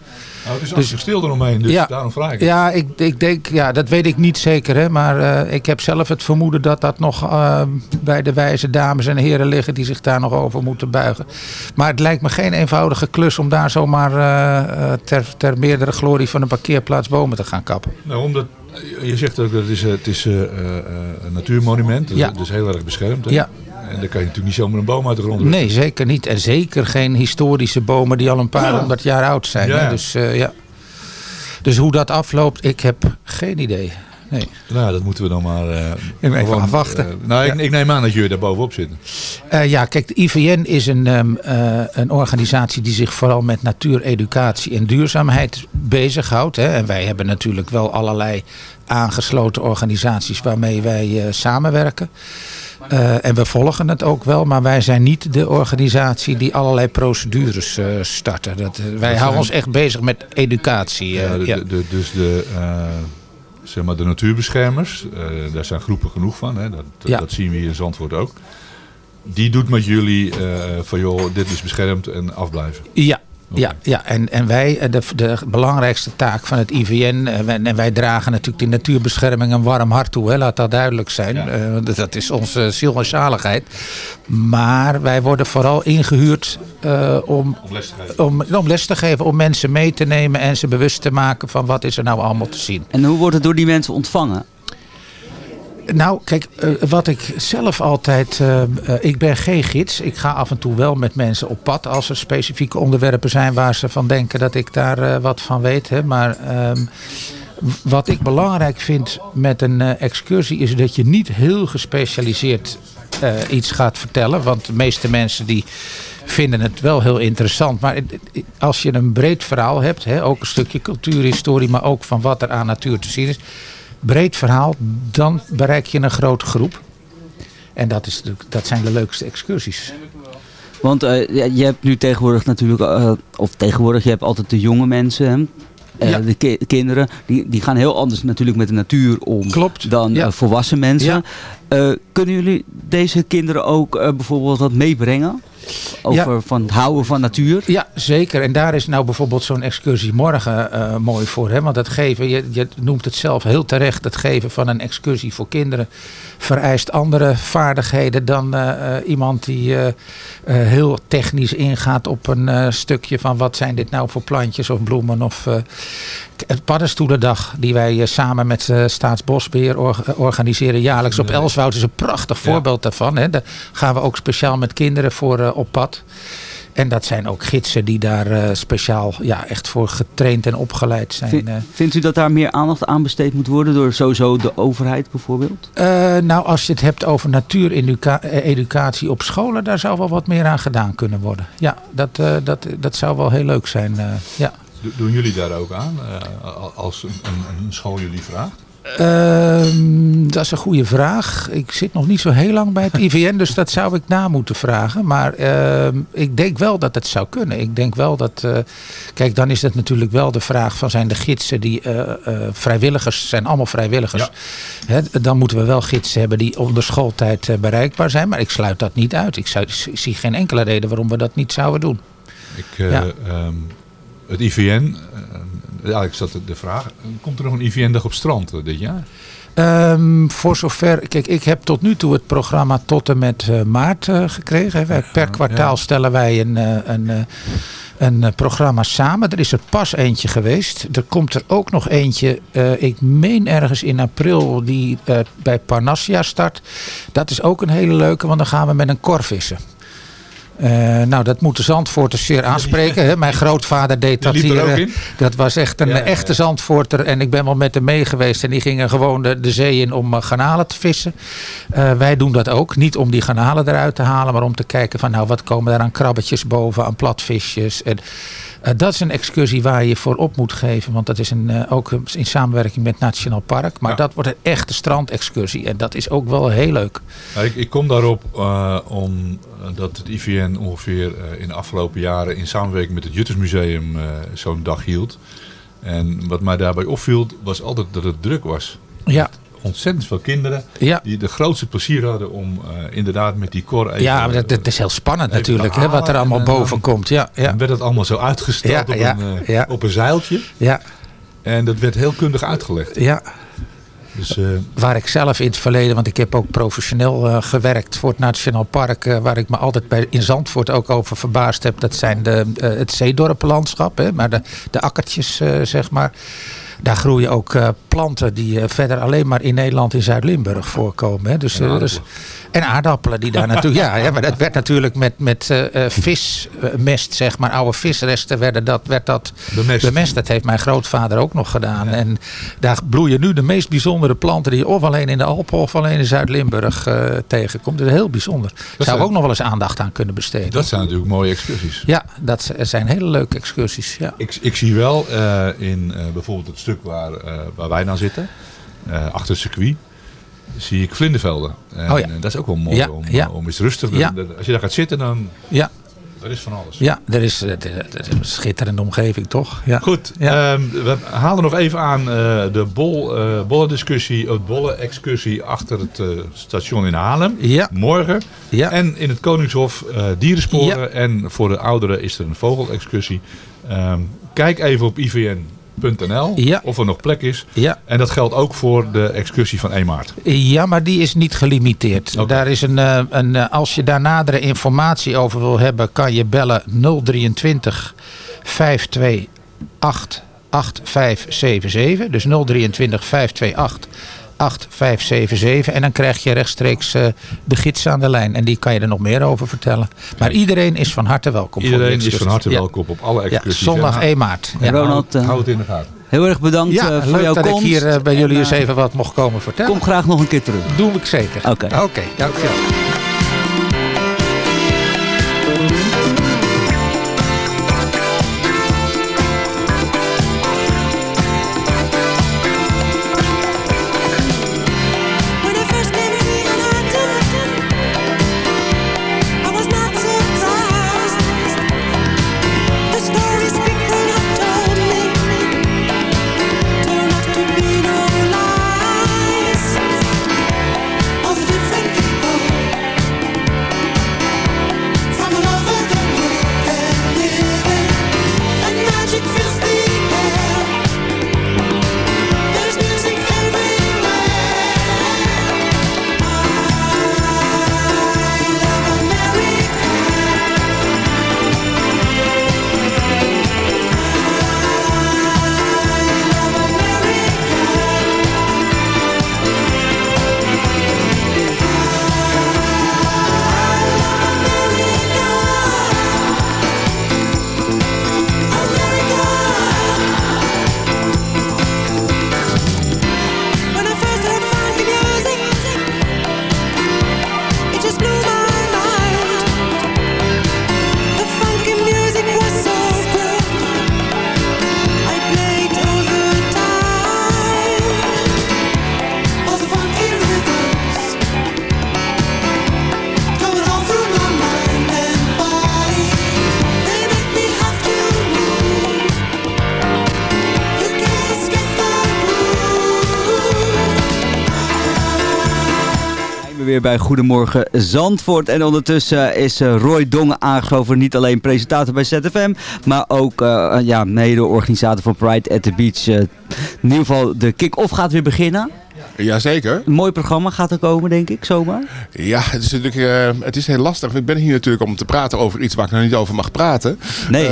Nou, het is dus, stil eromheen, dus
Ja.
daarom vraag ik.
Ja, ik, ik denk, ja, dat weet ik niet zeker. Hè, maar eh, ik heb zelf het vermoeden dat dat nog eh, bij de wijze dames en heren liggen die zich daar nog over moeten buigen. Maar het lijkt me geen eenvoudige klus om daar zomaar eh, eh, ter, ter meerdere glorie van een parkeerplaats bomen te gaan kappen.
Nou, omdat, je zegt ook dat het is, eh, het is eh, eh, een natuurmonument, dus,
Ja.
dus heel erg beschermd. Hè?
Ja.
En dan kan je natuurlijk niet zomaar een boom uit de grond rukken.
Nee, zeker niet. En zeker geen historische bomen die al een paar honderd jaar oud zijn.
Ja,
hè. Dus, eh, ja. dus hoe dat afloopt, ik heb geen idee. Nee.
Nou, dat moeten we dan maar eh,
Even
gewoon,
afwachten.
eh, nou, ik,
Ja.
ik neem aan dat jullie daar bovenop zitten.
Eh, ja, kijk, de IVN is een, ehm, eh, een organisatie die zich vooral met natuur, educatie en duurzaamheid bezighoudt. Hè. En wij hebben natuurlijk wel allerlei aangesloten organisaties waarmee wij samenwerken. En we volgen het ook wel, maar wij zijn niet de organisatie die allerlei procedures eh, starten. Dat, wij houden ons echt bezig met educatie.
Ja, de,
ja.
de- dus de, zeg maar de natuurbeschermers, eh, daar zijn groepen genoeg van. Hè? Dat, dat,
Ja.
dat zien we hier in Zandvoort ook. Die doet met jullie eh, van joh, dit is beschermd en afblijven.
Ja, ja, ja. En, en wij, eh, de, de belangrijkste taak van het IVN, eh, en wij dragen natuurlijk die natuurbescherming een warm hart toe, hè, laat dat duidelijk zijn. Eh, want dat is onze ziel en zaligheid. Maar wij worden vooral ingehuurd eh, om,
Om les te geven.
om, om les te geven, om mensen mee te nemen en ze bewust te maken van wat is er nou allemaal te zien.
En hoe wordt het door die mensen ontvangen?
Nou, kijk, eh, wat ik zelf altijd. eh, eh, ik ben geen gids. Ik ga af en toe wel met mensen op pad als er specifieke onderwerpen zijn waar ze van denken dat ik daar wat van weet. Hè. Maar ehm, wat ik belangrijk vind met een excursie is dat je niet heel gespecialiseerd iets gaat vertellen. Want de meeste mensen die vinden het wel heel interessant. Maar als je een breed verhaal hebt, hè, ook een stukje cultuurhistorie, maar ook van wat er aan natuur te zien is breed verhaal, dan bereik je een grote groep. En dat, is, dat zijn de leukste excursies.
Want eh, je hebt nu tegenwoordig natuurlijk, eh, of tegenwoordig, je hebt altijd de jonge mensen, hè? Eh,
Ja.
de ki- kinderen, die, die gaan heel anders natuurlijk met de natuur om
Klopt.
dan
Ja.
volwassen mensen.
Ja.
Kunnen jullie deze kinderen ook bijvoorbeeld wat meebrengen? Over van het houden van natuur.
Ja, zeker. En daar is nou bijvoorbeeld zo'n excursie morgen eh, mooi voor. Hè? Want het geven, je, je noemt het zelf heel terecht, het geven van een excursie voor kinderen vereist andere vaardigheden dan uh, iemand die uh, heel technisch ingaat op een stukje van wat zijn dit nou voor plantjes of bloemen of het paddenstoelendag die wij samen met Staatsbosbeheer organiseren jaarlijks op Elswoud is een prachtig voorbeeld daarvan. Hè. Daar gaan we ook speciaal met kinderen voor op pad. En dat zijn ook gidsen die daar uh, speciaal ja, echt voor getraind en opgeleid zijn.
Vind, vindt u dat daar meer aandacht aan besteed moet worden door sowieso de overheid bijvoorbeeld?
Uh, nou, als je het hebt over natuureducatie op scholen, daar zou wel wat meer aan gedaan kunnen worden. Ja, dat, uh, dat, dat zou wel heel leuk zijn. ja.
Doen jullie daar ook aan als een, een school jullie vraagt?
Uh, dat is een goede vraag. Ik zit nog niet zo heel lang bij het IVN, dus dat zou ik na moeten vragen. Maar uh, ik denk wel dat het zou kunnen. Ik denk wel dat. Uh, kijk, dan is het natuurlijk wel de vraag van zijn de gidsen die uh, vrijwilligers zijn, allemaal vrijwilligers. Ja. Dan moeten we wel gidsen hebben die onder schooltijd bereikbaar zijn. Maar ik sluit dat niet uit. Ik, zou, ik, zie geen enkele reden waarom we dat niet zouden doen.
Ik, ja. um, het IVN eigenlijk zat de vraag, komt er nog een IVN-dag op strand dit jaar?
Um, voor zover, kijk, ik heb tot nu toe het programma tot en met uh, maart uh, gekregen. Wij, per kwartaal stellen wij een, uh, een, een programma samen. Er is er pas eentje geweest. Er komt er ook nog eentje, ik meen ergens in april, die bij Parnassia start. Dat is ook een hele leuke, want dan gaan we met een kor vissen. Uh, nou, dat moeten Zandvoorters zeer aanspreken. Hè? Mijn grootvader deed dat hier. Dat was echt een ja, echte. Zandvoorter. En ik ben wel met hem mee geweest. En die gingen gewoon de, de zee in om uh, garnalen te vissen. Uh, wij doen dat ook. Niet om die garnalen eruit te halen. Maar om te kijken van nou, wat komen daar aan krabbetjes boven. Aan platvisjes. En, uh, dat is een excursie waar je voor op moet geven. Want dat is een, uh, ook in samenwerking met Nationaal Park. Maar ja. dat wordt een echte strandexcursie. En dat is ook wel heel leuk.
Ja, ik, ik, kom daarop uh, omdat het IVN ongeveer in de afgelopen jaren... in samenwerking met het Juttersmuseum zo'n dag hield. En wat mij daarbij opviel was altijd dat het druk was.
Ja
ontzettend veel kinderen ja. die de grootste plezier hadden om uh, inderdaad met die kor even,
Ja, dat, dat is heel spannend natuurlijk, hè, wat er allemaal en, boven en, komt. Ja, ja.
En werd het allemaal zo uitgesteld ja, op, een, uh, op een zeiltje.
Ja.
En dat werd heel kundig uitgelegd.
Ja.
Dus, uh,
waar ik zelf in het verleden, want ik heb ook professioneel uh, gewerkt voor het Nationaal Park, uh, waar ik me altijd bij, in Zandvoort ook over verbaasd heb. Dat zijn de, het zeedorpenlandschap, hè, maar de, de akkertjes zeg maar. Daar groeien ook uh, planten die uh, verder alleen maar in Nederland in Zuid-Limburg voorkomen. Hè. Dus,
en,
uh, dus, en aardappelen die daar natuurlijk. ja, ja, maar dat werd natuurlijk met, met vismest, zeg maar, oude visresten werden dat, werd dat
bemest.
bemest. Dat heeft mijn grootvader ook nog gedaan. Ja. En daar bloeien nu de meest bijzondere planten die je of alleen in de Alpen of alleen in Zuid-Limburg tegenkomt. Dat is heel bijzonder. Daar zou zijn, ook nog wel eens aandacht aan kunnen besteden.
Dat zijn natuurlijk mooie excursies.
Ja, dat zijn hele leuke excursies. Ja.
Ik, ik zie wel in bijvoorbeeld het stuk waar, uh, waar wij dan zitten, uh, achter het circuit, zie ik vlindervelden. En,
oh ja.
dat is ook wel mooi
ja,
om,
ja.
om eens rustig te. Als je daar gaat zitten, dan...
Ja.
Er is van alles.
Ja, er is, het is een schitterende omgeving, toch? Ja.
Goed. Um, we halen nog even aan uh, de bol, uh, bollendiscussie, het bollen-excursie achter het station in Haarlem.
Ja.
Morgen.
Ja.
En in het Koningshof dierensporen. En voor de ouderen is er een vogelexcursie. Um, kijk even op IVN .nl,
ja.
of er nog plek is.
Ja.
En dat geldt ook voor de excursie van 1 maart.
Ja, maar die is niet gelimiteerd. Okay. Daar is een, een, als je daar nadere informatie over wil hebben, kan je bellen 023 528 8577. Dus 023 528 8577. En dan krijg je rechtstreeks uh, de gids aan de lijn. En die kan je er nog meer over vertellen. Maar iedereen is van harte welkom.
Iedereen is van harte ja. welkom op alle excursies.
Ja, zondag 1 maart.
Ja. Ronald,
uh, hou het in de gaten.
Heel erg bedankt
ja,
uh, voor
leuk
jouw
dat
komst.
ik hier uh, bij jullie en, eens even wat mocht komen vertellen.
Kom graag nog een keer terug.
Doe ik zeker.
Oké.
Okay. Oké, okay, dankjewel.
Goedemorgen Zandvoort. En ondertussen is uh, Roy Dongen aangeschoven. Niet alleen presentator bij ZFM, maar ook uh, ja, mede-organisator van Pride at the Beach. Uh, in ieder geval, de kick-off gaat weer beginnen.
Jazeker.
Een mooi programma gaat er komen, denk ik, zomaar.
Ja, het is natuurlijk uh, het is heel lastig. Ik ben hier natuurlijk om te praten over iets waar ik nog niet over mag praten.
Nee. Uh,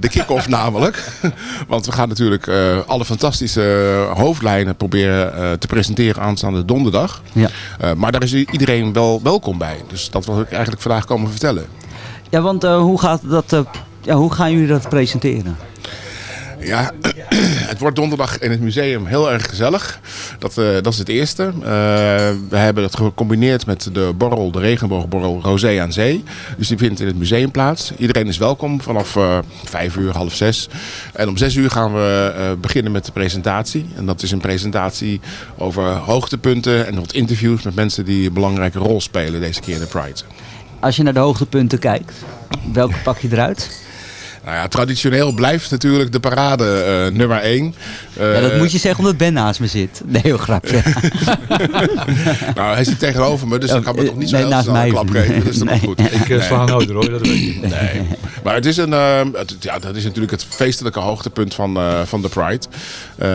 de kick-off namelijk. Want we gaan natuurlijk uh, alle fantastische hoofdlijnen proberen te presenteren aanstaande donderdag.
Ja.
maar daar is iedereen wel welkom bij. Dus dat wil ik eigenlijk vandaag komen vertellen.
Ja, want hoe, gaat dat, ja, hoe gaan jullie dat presenteren?
Ja, het wordt donderdag in het museum heel erg gezellig. Dat, uh, dat is het eerste. Uh, we hebben het gecombineerd met de borrel, de regenboogborrel Rosé aan Zee. Dus die vindt in het museum plaats. Iedereen is welkom vanaf uh, vijf uur, half zes. En om zes uur gaan we beginnen met de presentatie. En dat is een presentatie over hoogtepunten en wat interviews met mensen die een belangrijke rol spelen deze keer in de Pride.
Als je naar de hoogtepunten kijkt, welke pak je eruit?
Nou ja, traditioneel blijft natuurlijk de parade uh, nummer 1.
Ja, dat moet je zeggen omdat Ben naast me zit. Nee, heel grapje.
nou, hij zit tegenover me, dus dan kan me toch niet zo nee, heel snel een klap geven. Dus dat
nee.
goed.
Ik uh, sla nooit hoor, dat weet je.
Nee. Maar het is, een, het, ja, dat is natuurlijk het feestelijke hoogtepunt van, uh, van de Pride. Uh,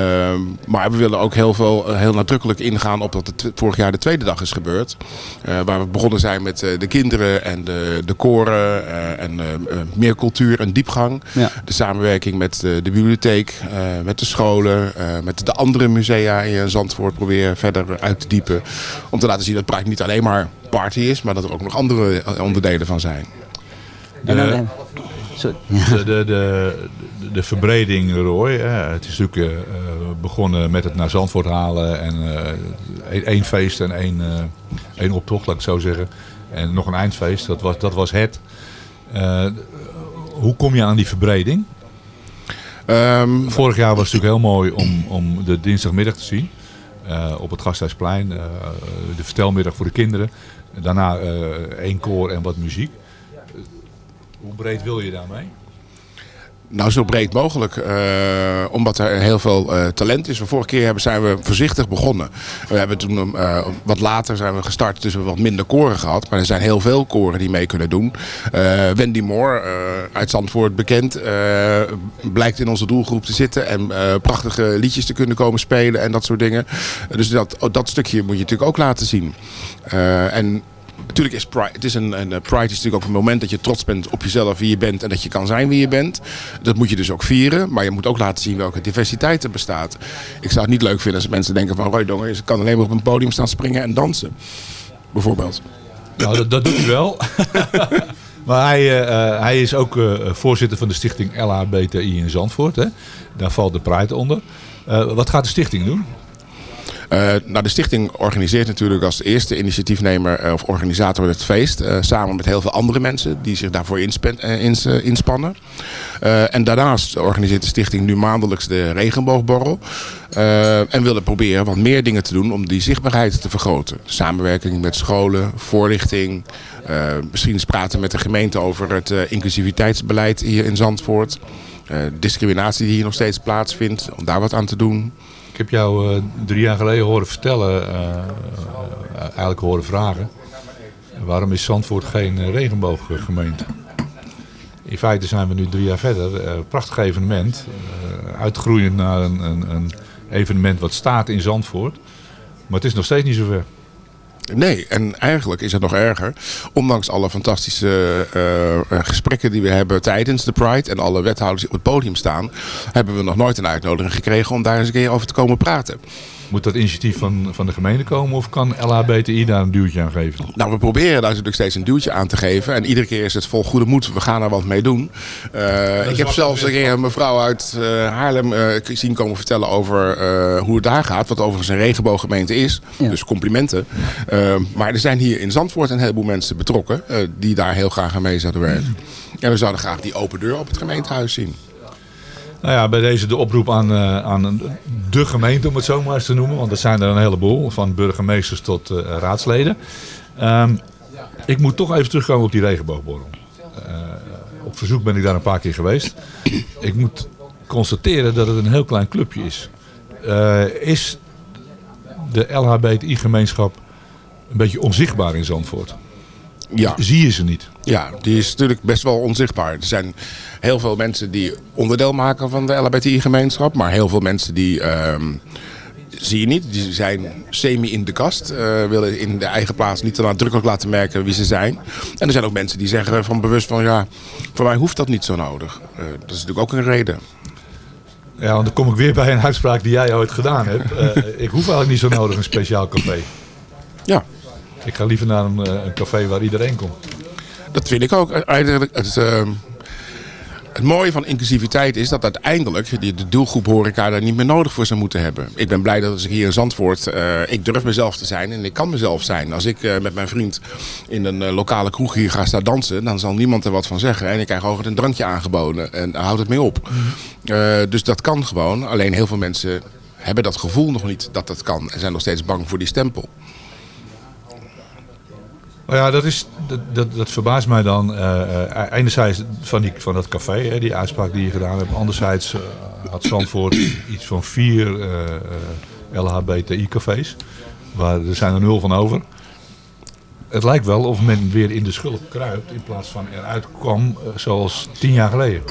maar we willen ook heel, veel, heel nadrukkelijk ingaan op dat het vorig jaar de tweede dag is gebeurd. waar we begonnen zijn met de kinderen en de, de koren en meer cultuur en diepgang.
Ja.
De samenwerking met de, de bibliotheek, met de scholen, uh, met de andere musea in Zandvoort proberen verder uit te diepen. Om te laten zien dat Pride niet alleen maar party is, maar dat er ook nog andere onderdelen van zijn.
De, de, de, de, de verbreding, Roy. Hè. Het is natuurlijk uh, begonnen met het naar Zandvoort halen en één feest en één, één optocht, laat ik zo zeggen. En nog een eindfeest, dat was, dat was het. Uh, hoe kom je aan die verbreding?
Um,
Vorig jaar was het natuurlijk heel mooi om, om de dinsdagmiddag te zien. Uh, op het Gasthuisplein. Uh, de vertelmiddag voor de kinderen. Daarna uh, één koor en wat muziek. hoe breed wil je daarmee?
Nou, zo breed mogelijk. Uh, omdat er heel veel uh, talent is. Vorige keer hebben, zijn we voorzichtig begonnen. We hebben toen uh, wat later zijn we gestart. Dus we hebben wat minder koren gehad. Maar er zijn heel veel koren die mee kunnen doen. Wendy Moore, uit Zandvoort bekend, blijkt in onze doelgroep te zitten. En prachtige liedjes te kunnen komen spelen en dat soort dingen. Dus dat, dat stukje moet je natuurlijk ook laten zien. en Natuurlijk is Pride, het is een, een, Pride is natuurlijk ook een moment dat je trots bent op jezelf, wie je bent en dat je kan zijn wie je bent. Dat moet je dus ook vieren, maar je moet ook laten zien welke diversiteit er bestaat. Ik zou het niet leuk vinden als mensen denken van Roy Donger, je kan alleen maar op een podium staan springen en dansen. Bijvoorbeeld.
Nou, dat, dat doet hij wel. maar hij, uh, hij is ook uh, voorzitter van de stichting LHBTI in Zandvoort. Hè? Daar valt de Pride onder. Uh, wat gaat de stichting doen?
Uh, nou, de stichting organiseert natuurlijk als eerste initiatiefnemer uh, of organisator het feest. Uh, samen met heel veel andere mensen die zich daarvoor ins inspannen. en daarnaast organiseert de stichting nu maandelijks de regenboogborrel. en willen proberen wat meer dingen te doen om die zichtbaarheid te vergroten. Samenwerking met scholen, voorlichting. misschien eens praten met de gemeente over het inclusiviteitsbeleid hier in Zandvoort. discriminatie die hier nog steeds plaatsvindt, om daar wat aan te doen.
Ik heb jou uh, drie jaar geleden horen vertellen, uh, uh, eigenlijk horen vragen. Waarom is Zandvoort geen regenbooggemeente? In feite zijn we nu drie jaar verder. prachtig evenement. uitgroeiend naar een, een, een, evenement wat staat in Zandvoort. Maar het is nog steeds niet zover.
Nee, en eigenlijk is het nog erger. Ondanks alle fantastische uh, gesprekken die we hebben tijdens de Pride... en alle wethouders die op het podium staan... hebben we nog nooit een uitnodiging gekregen om daar eens een keer over te komen praten.
Moet dat initiatief van, van de gemeente komen of kan LHBTI daar een duwtje aan geven?
Nou, we proberen daar natuurlijk steeds een duwtje aan te geven. En iedere keer is het vol goede moed. We gaan er wat mee doen. Uh, ik heb zelfs een keer een mevrouw uit uh, Haarlem uh, zien komen vertellen over hoe het daar gaat. Wat overigens een regenbooggemeente is. Ja. Dus complimenten. maar er zijn hier in Zandvoort een heleboel mensen betrokken. die daar heel graag aan mee zouden werken. En we zouden graag die open deur op het gemeentehuis zien.
Nou ja, bij deze de oproep aan, uh, aan de gemeente, om het zo maar eens te noemen. Want er zijn er een heleboel, van burgemeesters tot uh, raadsleden. Um, ik moet toch even terugkomen op die regenboogborrel. Uh, op verzoek ben ik daar een paar keer geweest. ik moet constateren dat het een heel klein clubje is. is de LHBTI-gemeenschap een beetje onzichtbaar in Zandvoort.
Ja.
Zie je ze niet?
Ja, die is natuurlijk best wel onzichtbaar. Er zijn heel veel mensen die onderdeel maken van de LHBTI-gemeenschap. Maar heel veel mensen die ehm, zie je niet. Die zijn semi in de kast. eh, willen in de eigen plaats niet te nadrukkelijk laten merken wie ze zijn. En er zijn ook mensen die zeggen van bewust van ja, voor mij hoeft dat niet zo nodig. Eh, dat is natuurlijk ook een reden.
Ja, want dan kom ik weer bij een uitspraak die jij ooit gedaan hebt. Eh, ik hoef eigenlijk niet zo nodig een speciaal café.
Ja.
Ik ga liever naar een, een café waar iedereen komt.
Dat vind ik ook. Eigenlijk het, ehm, het mooie van inclusiviteit is dat uiteindelijk die, de doelgroep horeca daar niet meer nodig voor zou moeten hebben. Ik ben blij dat als ik hier in Zandvoort, eh, ik durf mezelf te zijn en ik kan mezelf zijn. Als ik eh, met mijn vriend in een eh, lokale kroeg hier ga staan dansen, dan zal niemand er wat van zeggen. En ik krijg ook een drankje aangeboden en daar houdt het mee op. Eh, dus dat kan gewoon. Alleen heel veel mensen hebben dat gevoel nog niet dat dat kan en zijn nog steeds bang voor die stempel.
Nou ja, dat, is, dat, dat, verbaast mij dan. eh, eh, enerzijds van, die, van dat café, hè, die uitspraak die je gedaan hebt. Anderzijds eh, had Zandvoort iets van vier LHBTI-cafés. Waar er zijn er nul van over. Het lijkt wel of men weer in de schulp kruipt in plaats van eruit kwam zoals tien jaar geleden.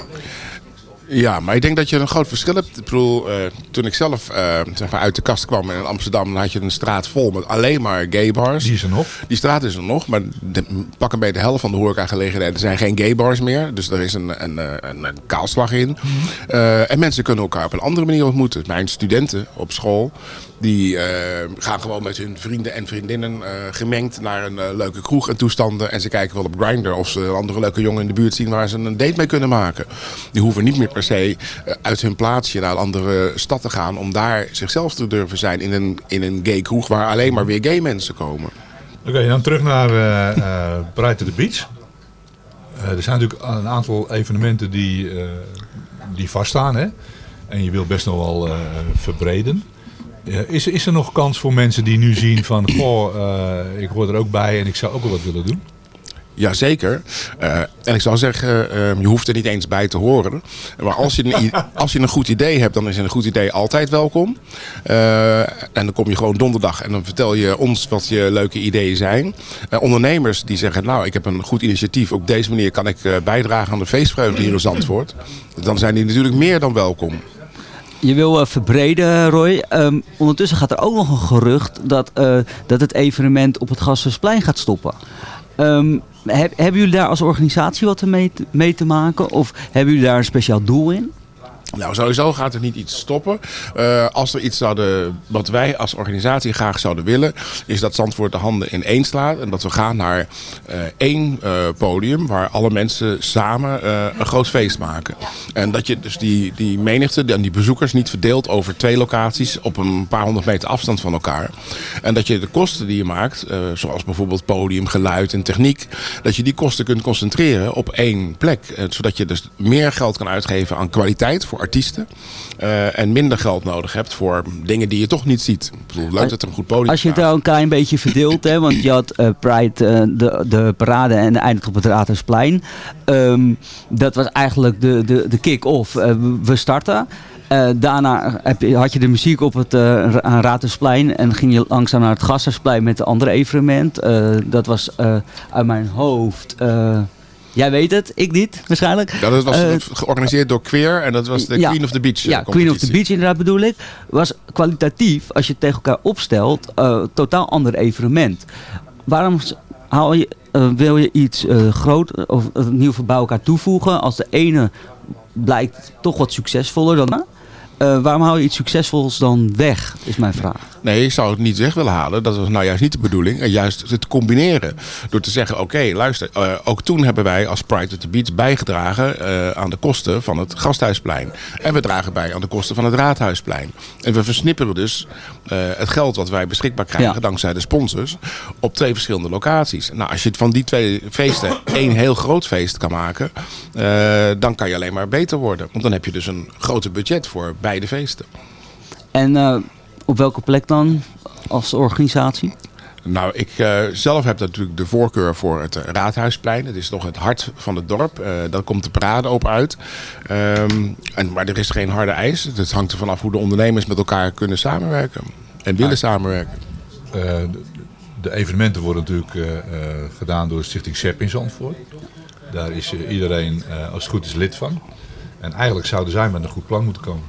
Ja, maar ik denk dat je een groot verschil hebt. Ik bedoel, eh, toen ik zelf eh, zeg maar uit de kast kwam in Amsterdam, dan had je een straat vol met alleen maar gay bars.
Die is er nog.
Die straat is er nog, maar de, pak een beetje de helft van de horecagelegenheden zijn geen gay bars meer. Dus er is een, een, eh, een, een kaalslag in. Eh, en mensen kunnen elkaar op een andere manier ontmoeten. Mijn studenten op school, die eh, gaan gewoon met hun vrienden en vriendinnen eh, gemengd naar een eh, leuke kroeg en toestanden. En ze kijken wel op Grindr of ze een andere leuke jongen in de buurt zien waar ze een date mee kunnen maken. Die hoeven niet meer per se uit hun plaatsje naar een andere stad te gaan om daar zichzelf te durven zijn in een, in een gay kroeg waar alleen maar weer gay mensen komen.
Oké, dan terug naar Pride to the Beach. Er zijn natuurlijk een aantal evenementen die, die vaststaan. Hè? En je wil best nog wel verbreden. Eh, is, is er nog kans voor mensen die nu zien van... Goh, eh, ik hoor er ook bij en ik zou ook wel wat willen doen?
Jazeker. Uh, en ik zou zeggen, uh, je hoeft er niet eens bij te horen. Maar als je een, als je een goed idee hebt, dan is een goed idee altijd welkom. Uh, en dan kom je gewoon donderdag en dan vertel je ons wat je leuke ideeën zijn. ondernemers die zeggen, nou ik heb een goed initiatief. Op deze manier kan ik bijdragen aan de feestvreugde hier in Zandvoort. Dan zijn die natuurlijk meer dan welkom.
Je wil uh, verbreden, Roy. Um, ondertussen gaat er ook nog een gerucht dat, uh, dat het evenement op het Gasthuisplein gaat stoppen. Um, heb, hebben jullie daar als organisatie wat mee te maken? Of hebben jullie daar een speciaal doel in?
Nou, sowieso gaat er niet iets stoppen. Uh, als er iets zouden, wat wij als organisatie graag zouden willen, is dat Zandvoort de handen in één slaat. En dat we gaan naar uh, één uh, podium waar alle mensen samen een groot feest maken. En dat je dus die, die menigte en die bezoekers niet verdeelt over twee locaties op een paar honderd meter afstand van elkaar. En dat je de kosten die je maakt, zoals bijvoorbeeld podium, geluid en techniek, dat je die kosten kunt concentreren op één plek. zodat je dus meer geld kan uitgeven aan kwaliteit voor artiesten. Uh, en minder geld nodig hebt voor dingen die je toch niet ziet. Ik bedoel, leuk dat er een goed podium
Als je het nou een klein beetje verdeelt, hè, want je had uh, Pride, uh, de, de parade en eindigt op het Raadhuisplein. Um, dat was eigenlijk de, de, de kick-off. we starten. Uh, daarna heb je, had je de muziek op het uh, Raadhuisplein en ging je langzaam naar het Gasthuisplein met een ander evenement. Uh, dat was uit mijn hoofd. Jij weet het, ik niet waarschijnlijk.
Ja, dat was georganiseerd door Queer en dat was de
ja,
Queen of the Beach.
Ja, Queen of the Beach inderdaad bedoel ik. Was kwalitatief, als je het tegen elkaar opstelt, totaal ander evenement. Waarom haal je, wil je iets groot of nieuw bij elkaar toevoegen als de ene blijkt toch wat succesvoller dan uh, waarom hou je iets succesvols dan weg, is mijn vraag.
Nee, ik zou het niet weg willen halen. Dat was nou juist niet de bedoeling. En juist het combineren. Door te zeggen, oké, okay, luister. Uh, ook toen hebben wij als Pride at the Beach bijgedragen uh, aan de kosten van het Gasthuisplein. En we dragen bij aan de kosten van het Raadhuisplein. En we versnipperen dus het geld wat wij beschikbaar krijgen, ja. dankzij de sponsors, op twee verschillende locaties. Nou, als je van die twee feesten één heel groot feest kan maken, dan kan je alleen maar beter worden. Want dan heb je dus een groter budget voor beide feesten.
En op welke plek dan als organisatie?
Nou, ik uh, zelf heb natuurlijk de voorkeur voor het Raadhuisplein. Het is toch het hart van het dorp. Uh, daar komt de parade op uit. Um, en, maar er is geen harde eis. Het hangt ervan af hoe de ondernemers met elkaar kunnen samenwerken. En willen ah, samenwerken.
Uh, de evenementen worden natuurlijk eh, eh, gedaan door de Stichting SEP in Zandvoort. Daar is eh, iedereen, eh, als het goed is, lid van. En eigenlijk zouden zij met een goed plan moeten komen.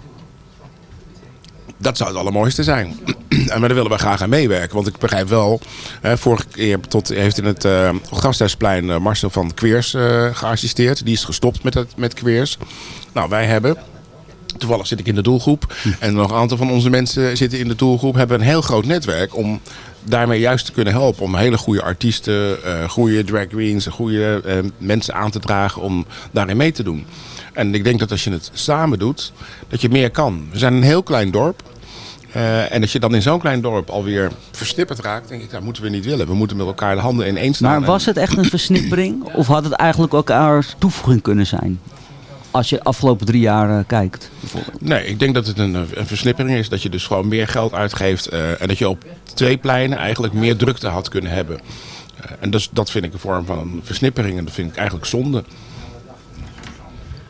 Dat zou het allermooiste zijn. en maar daar willen we graag aan meewerken. Want ik begrijp wel, hè, vorige keer tot, heeft in het uh, Gasthuisplein eh, Marcel van Queers eh, geassisteerd. Die is gestopt met, het, met Queers. Nou, wij hebben, toevallig zit ik in de doelgroep. En nog een aantal van onze mensen zitten in de doelgroep. Hebben een heel groot netwerk om daarmee juist te kunnen helpen. Om hele goede artiesten, eh, goede drag queens, goede mensen aan te dragen om daarin mee te doen. En ik denk dat als je het samen doet, dat je meer kan. We zijn een heel klein dorp. Uh, en als je dan in zo'n klein dorp alweer versnipperd raakt, denk ik, dat moeten we niet willen. We moeten met elkaar de handen ineens staan.
Maar was het echt een versnippering? Of had het eigenlijk elkaar toevoeging kunnen zijn? Als je de afgelopen drie jaar uh, kijkt.
Nee, ik denk dat het een, een, versnippering is. Dat je dus gewoon meer geld uitgeeft. Uh, en dat je op twee pleinen eigenlijk meer drukte had kunnen hebben. en dus, dat vind ik een vorm van een versnippering. En dat vind ik eigenlijk zonde.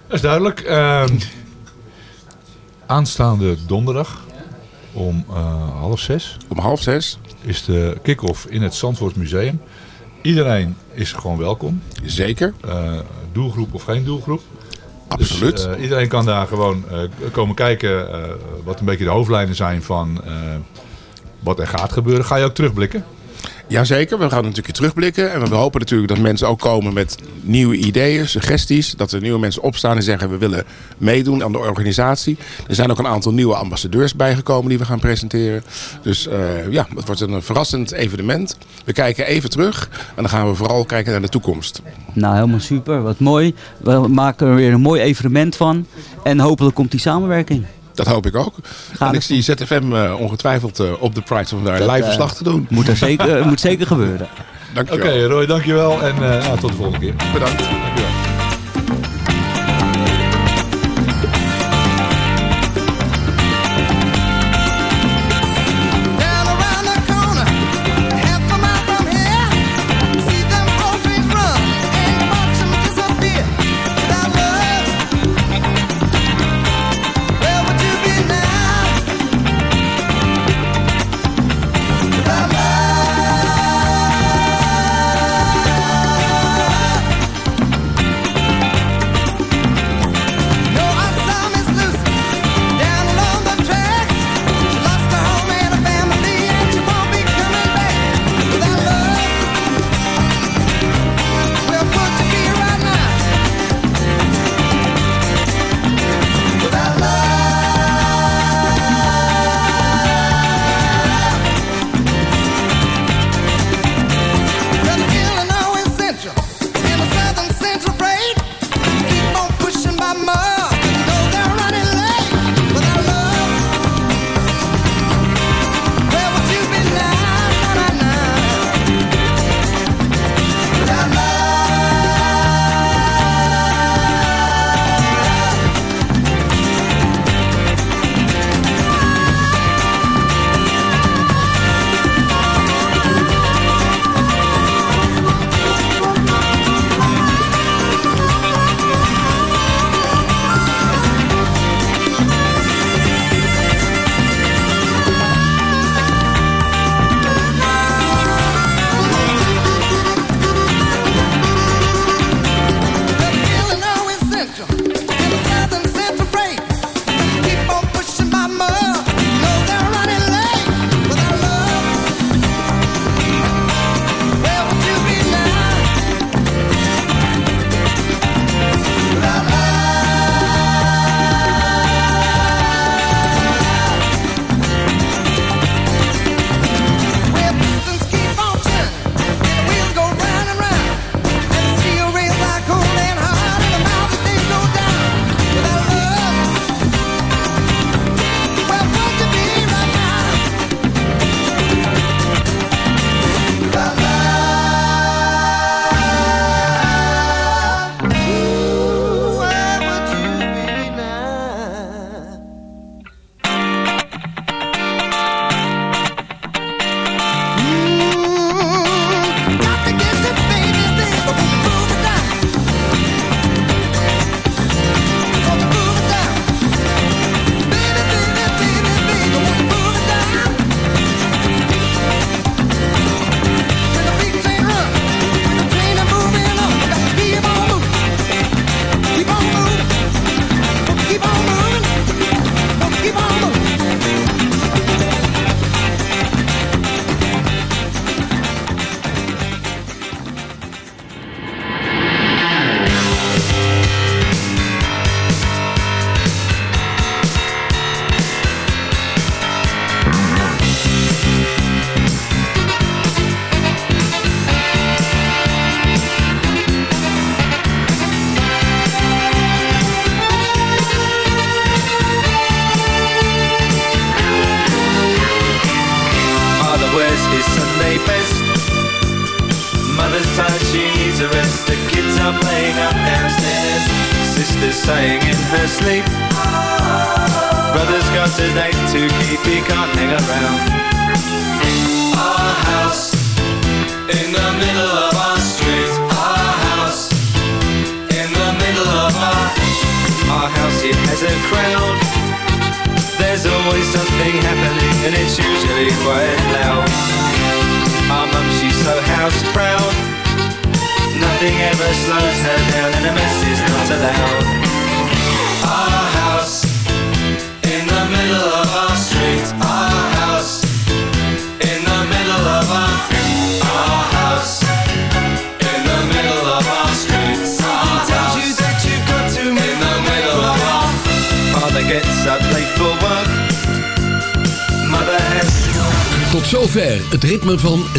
Dat is duidelijk. Uh, aanstaande donderdag om uh, half zes.
Om half zes.
Is de kick-off in het Zandvoort Museum. Iedereen is gewoon welkom.
Zeker.
Uh, doelgroep of geen doelgroep.
Absoluut.
Dus, uh, iedereen kan daar gewoon komen kijken wat een beetje de hoofdlijnen zijn van wat er gaat gebeuren. Ga je ook terugblikken?
Jazeker, we gaan natuurlijk terugblikken. En we hopen natuurlijk dat mensen ook komen met nieuwe ideeën, suggesties. Dat er nieuwe mensen opstaan en zeggen we willen meedoen aan de organisatie. Er zijn ook een aantal nieuwe ambassadeurs bijgekomen die we gaan presenteren. Dus uh, ja, het wordt een verrassend evenement. We kijken even terug en dan gaan we vooral kijken naar de toekomst.
Nou, helemaal super. Wat mooi. We maken er weer een mooi evenement van. En hopelijk komt die samenwerking.
Dat hoop ik ook. Gaan en ik zie ZFM uh, ongetwijfeld uh, op de Pride om daar een live verslag uh, te doen.
Moet, er zeker, moet zeker gebeuren.
Oké okay, Roy, dankjewel. En nou, tot de volgende keer.
Bedankt.
Dankjewel.